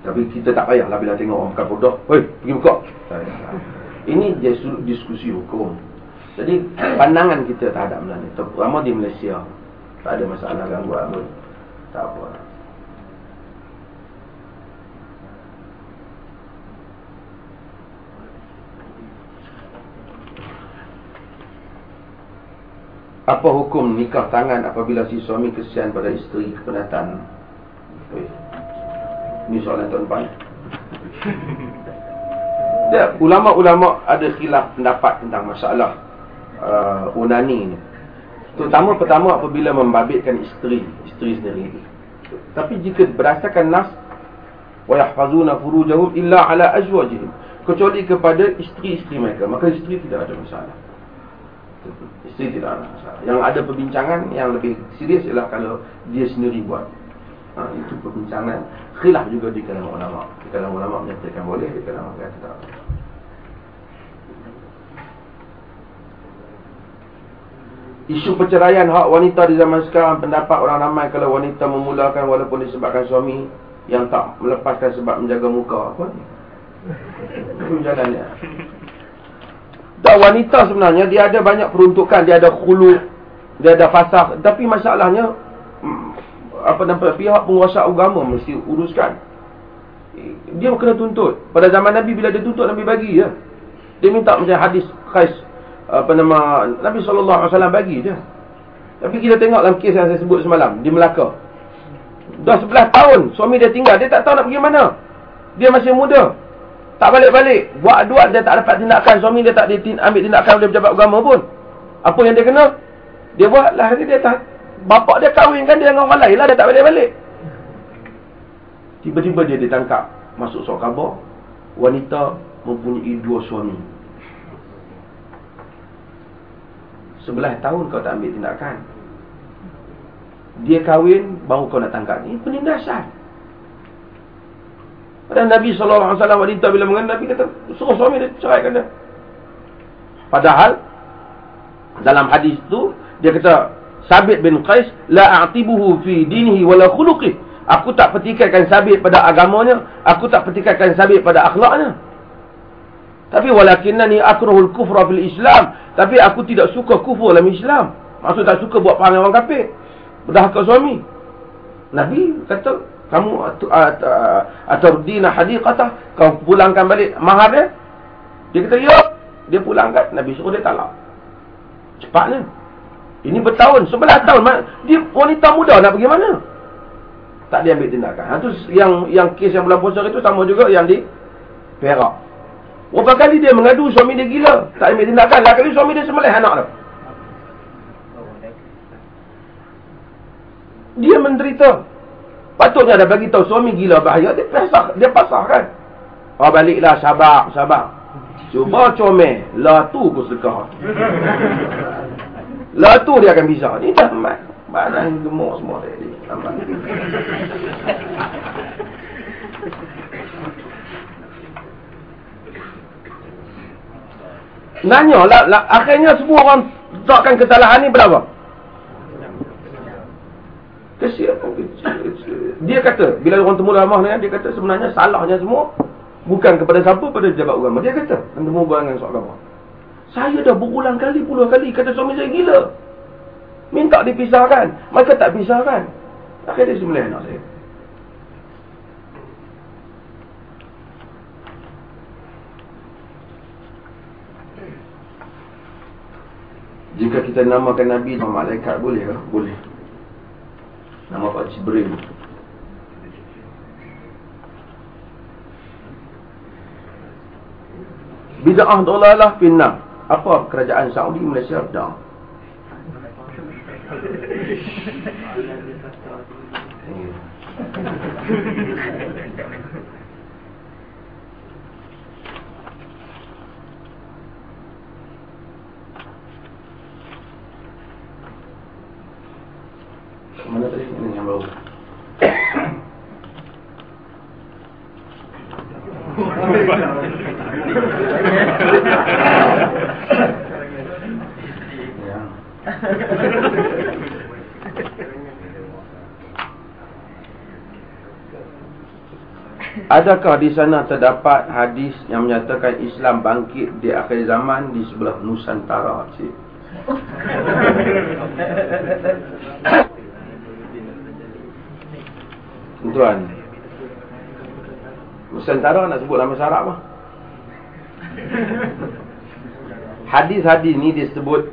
Tapi kita tak payahlah bila tengok orang buka bodoh. Hei, pergi buka. Ini diskusi hukum. Jadi, pandangan kita terhadap ni. Terutama di Malaysia. Tak ada masalah gangguan pun. Tak apa. Apa hukum nikah tangan apabila si suami kesian pada isteri kepenatan? Ini soalan tuan-tuan. Ya, ulama-ulama ada khilaf pendapat tentang masalah uh, unani ni. Terutama pertama apabila membabitkan isteri, isteri sendiri. Tapi jika berdasarkan nas wa yahfazuna furujahum illa ala azwajihim, kecuali kepada isteri-isteri mereka, maka isteri tidak ada masalah. Isteri tidak ada masalah. Yang ada perbincangan yang lebih serius ialah kalau dia sendiri buat. Ha, itu perbincangan khilaf juga di kalangan ulama. Di kalangan ulama menyatakan boleh, di kalangan ulama tidak. Isu perceraian hak wanita di zaman sekarang pendapat orang ramai kalau wanita memulakan walaupun disebabkan suami yang tak melepaskan sebab menjaga muka apa ni? Itu jalannya. Dan wanita sebenarnya dia ada banyak peruntukan, dia ada khulu, dia ada fasah, tapi masalahnya apa nampak pihak penguasa agama mesti uruskan. Dia kena tuntut. Pada zaman Nabi bila dia tuntut Nabi bagi ya. Dia minta macam hadis Qais apa nama Nabi sallallahu alaihi wasallam bagi je. Tapi kita tengok dalam kes yang saya sebut semalam di Melaka. Dah 11 tahun suami dia tinggal, dia tak tahu nak pergi mana. Dia masih muda. Tak balik-balik. Buat dua dia tak dapat tindakan suami dia tak ambil tindakan oleh pejabat agama pun. Apa yang dia kena? Dia buatlah dia tak Bapak dia kahwin kan dia dengan orang lain lah. Dia tak balik-balik. Tiba-tiba dia ditangkap. Masuk surat khabar. Wanita mempunyai dua suami. Sebelah tahun kau tak ambil tindakan. Dia kahwin, baru kau nak tangkap. Ini penindasan. Dan Nabi SAW wanita bila mengenal Nabi kata, suruh suami dia ceraikan dia. Padahal, dalam hadis tu dia kata, Sabit bin Qais la a'tibuhu fi dinihi wala khuluqih. Aku tak petikaikan Sabit pada agamanya, aku tak petikaikan Sabit pada akhlaknya. Tapi walakinnani akrahul kufra fil Islam, tapi aku tidak suka kufur dalam Islam. Maksud tak suka buat perangai orang kafir. Berdahaka suami. Nabi kata, kamu atau dina hadiqatah, kau pulangkan balik mahar dia. Dia kata, ya. Dia pulangkan. Nabi suruh dia talak. Cepatnya. Ini bertahun, sebelah tahun. Dia wanita muda nak pergi mana? Tak dia ambil tindakan. Ha, tu yang yang kes yang bulan puasa itu sama juga yang di Perak. Berapa kali dia mengadu suami dia gila. Tak ambil tindakan. Kali suami dia semelih anak dia. Dia menderita. Patutnya ada bagi tahu suami gila bahaya. Dia pasah, dia pasah kan. Oh baliklah sabar, sabar. Cuba comel. Lah tu pun sedekah. Lah tu dia akan bisa. Ni dah mat. Badan gemuk semua dia. Lambat. Nanya lah, lah, akhirnya semua orang takkan kesalahan ni berapa? Kesian Dia kata, bila orang temu ramah ni, dia kata sebenarnya salahnya semua bukan kepada siapa, pada jabat agama. Dia kata, temu dengan soal agama. Saya dah berulang kali, puluh kali kata suami saya gila. Minta dipisahkan. Mereka tak pisahkan. Akhirnya sembilan anak saya. Jika kita namakan Nabi nama malaikat boleh ke? Boleh. Nama Pak Jibril. Bida'ah dolalah finnah. Apa kerajaan Saudi Malaysia dah. Mana tadi ini yang baru? Adakah di sana terdapat hadis yang menyatakan Islam bangkit di akhir zaman di sebelah Nusantara? Cik? Tuan. Nusantara nak sebut nama syarak apa? Hadis-hadis ni disebut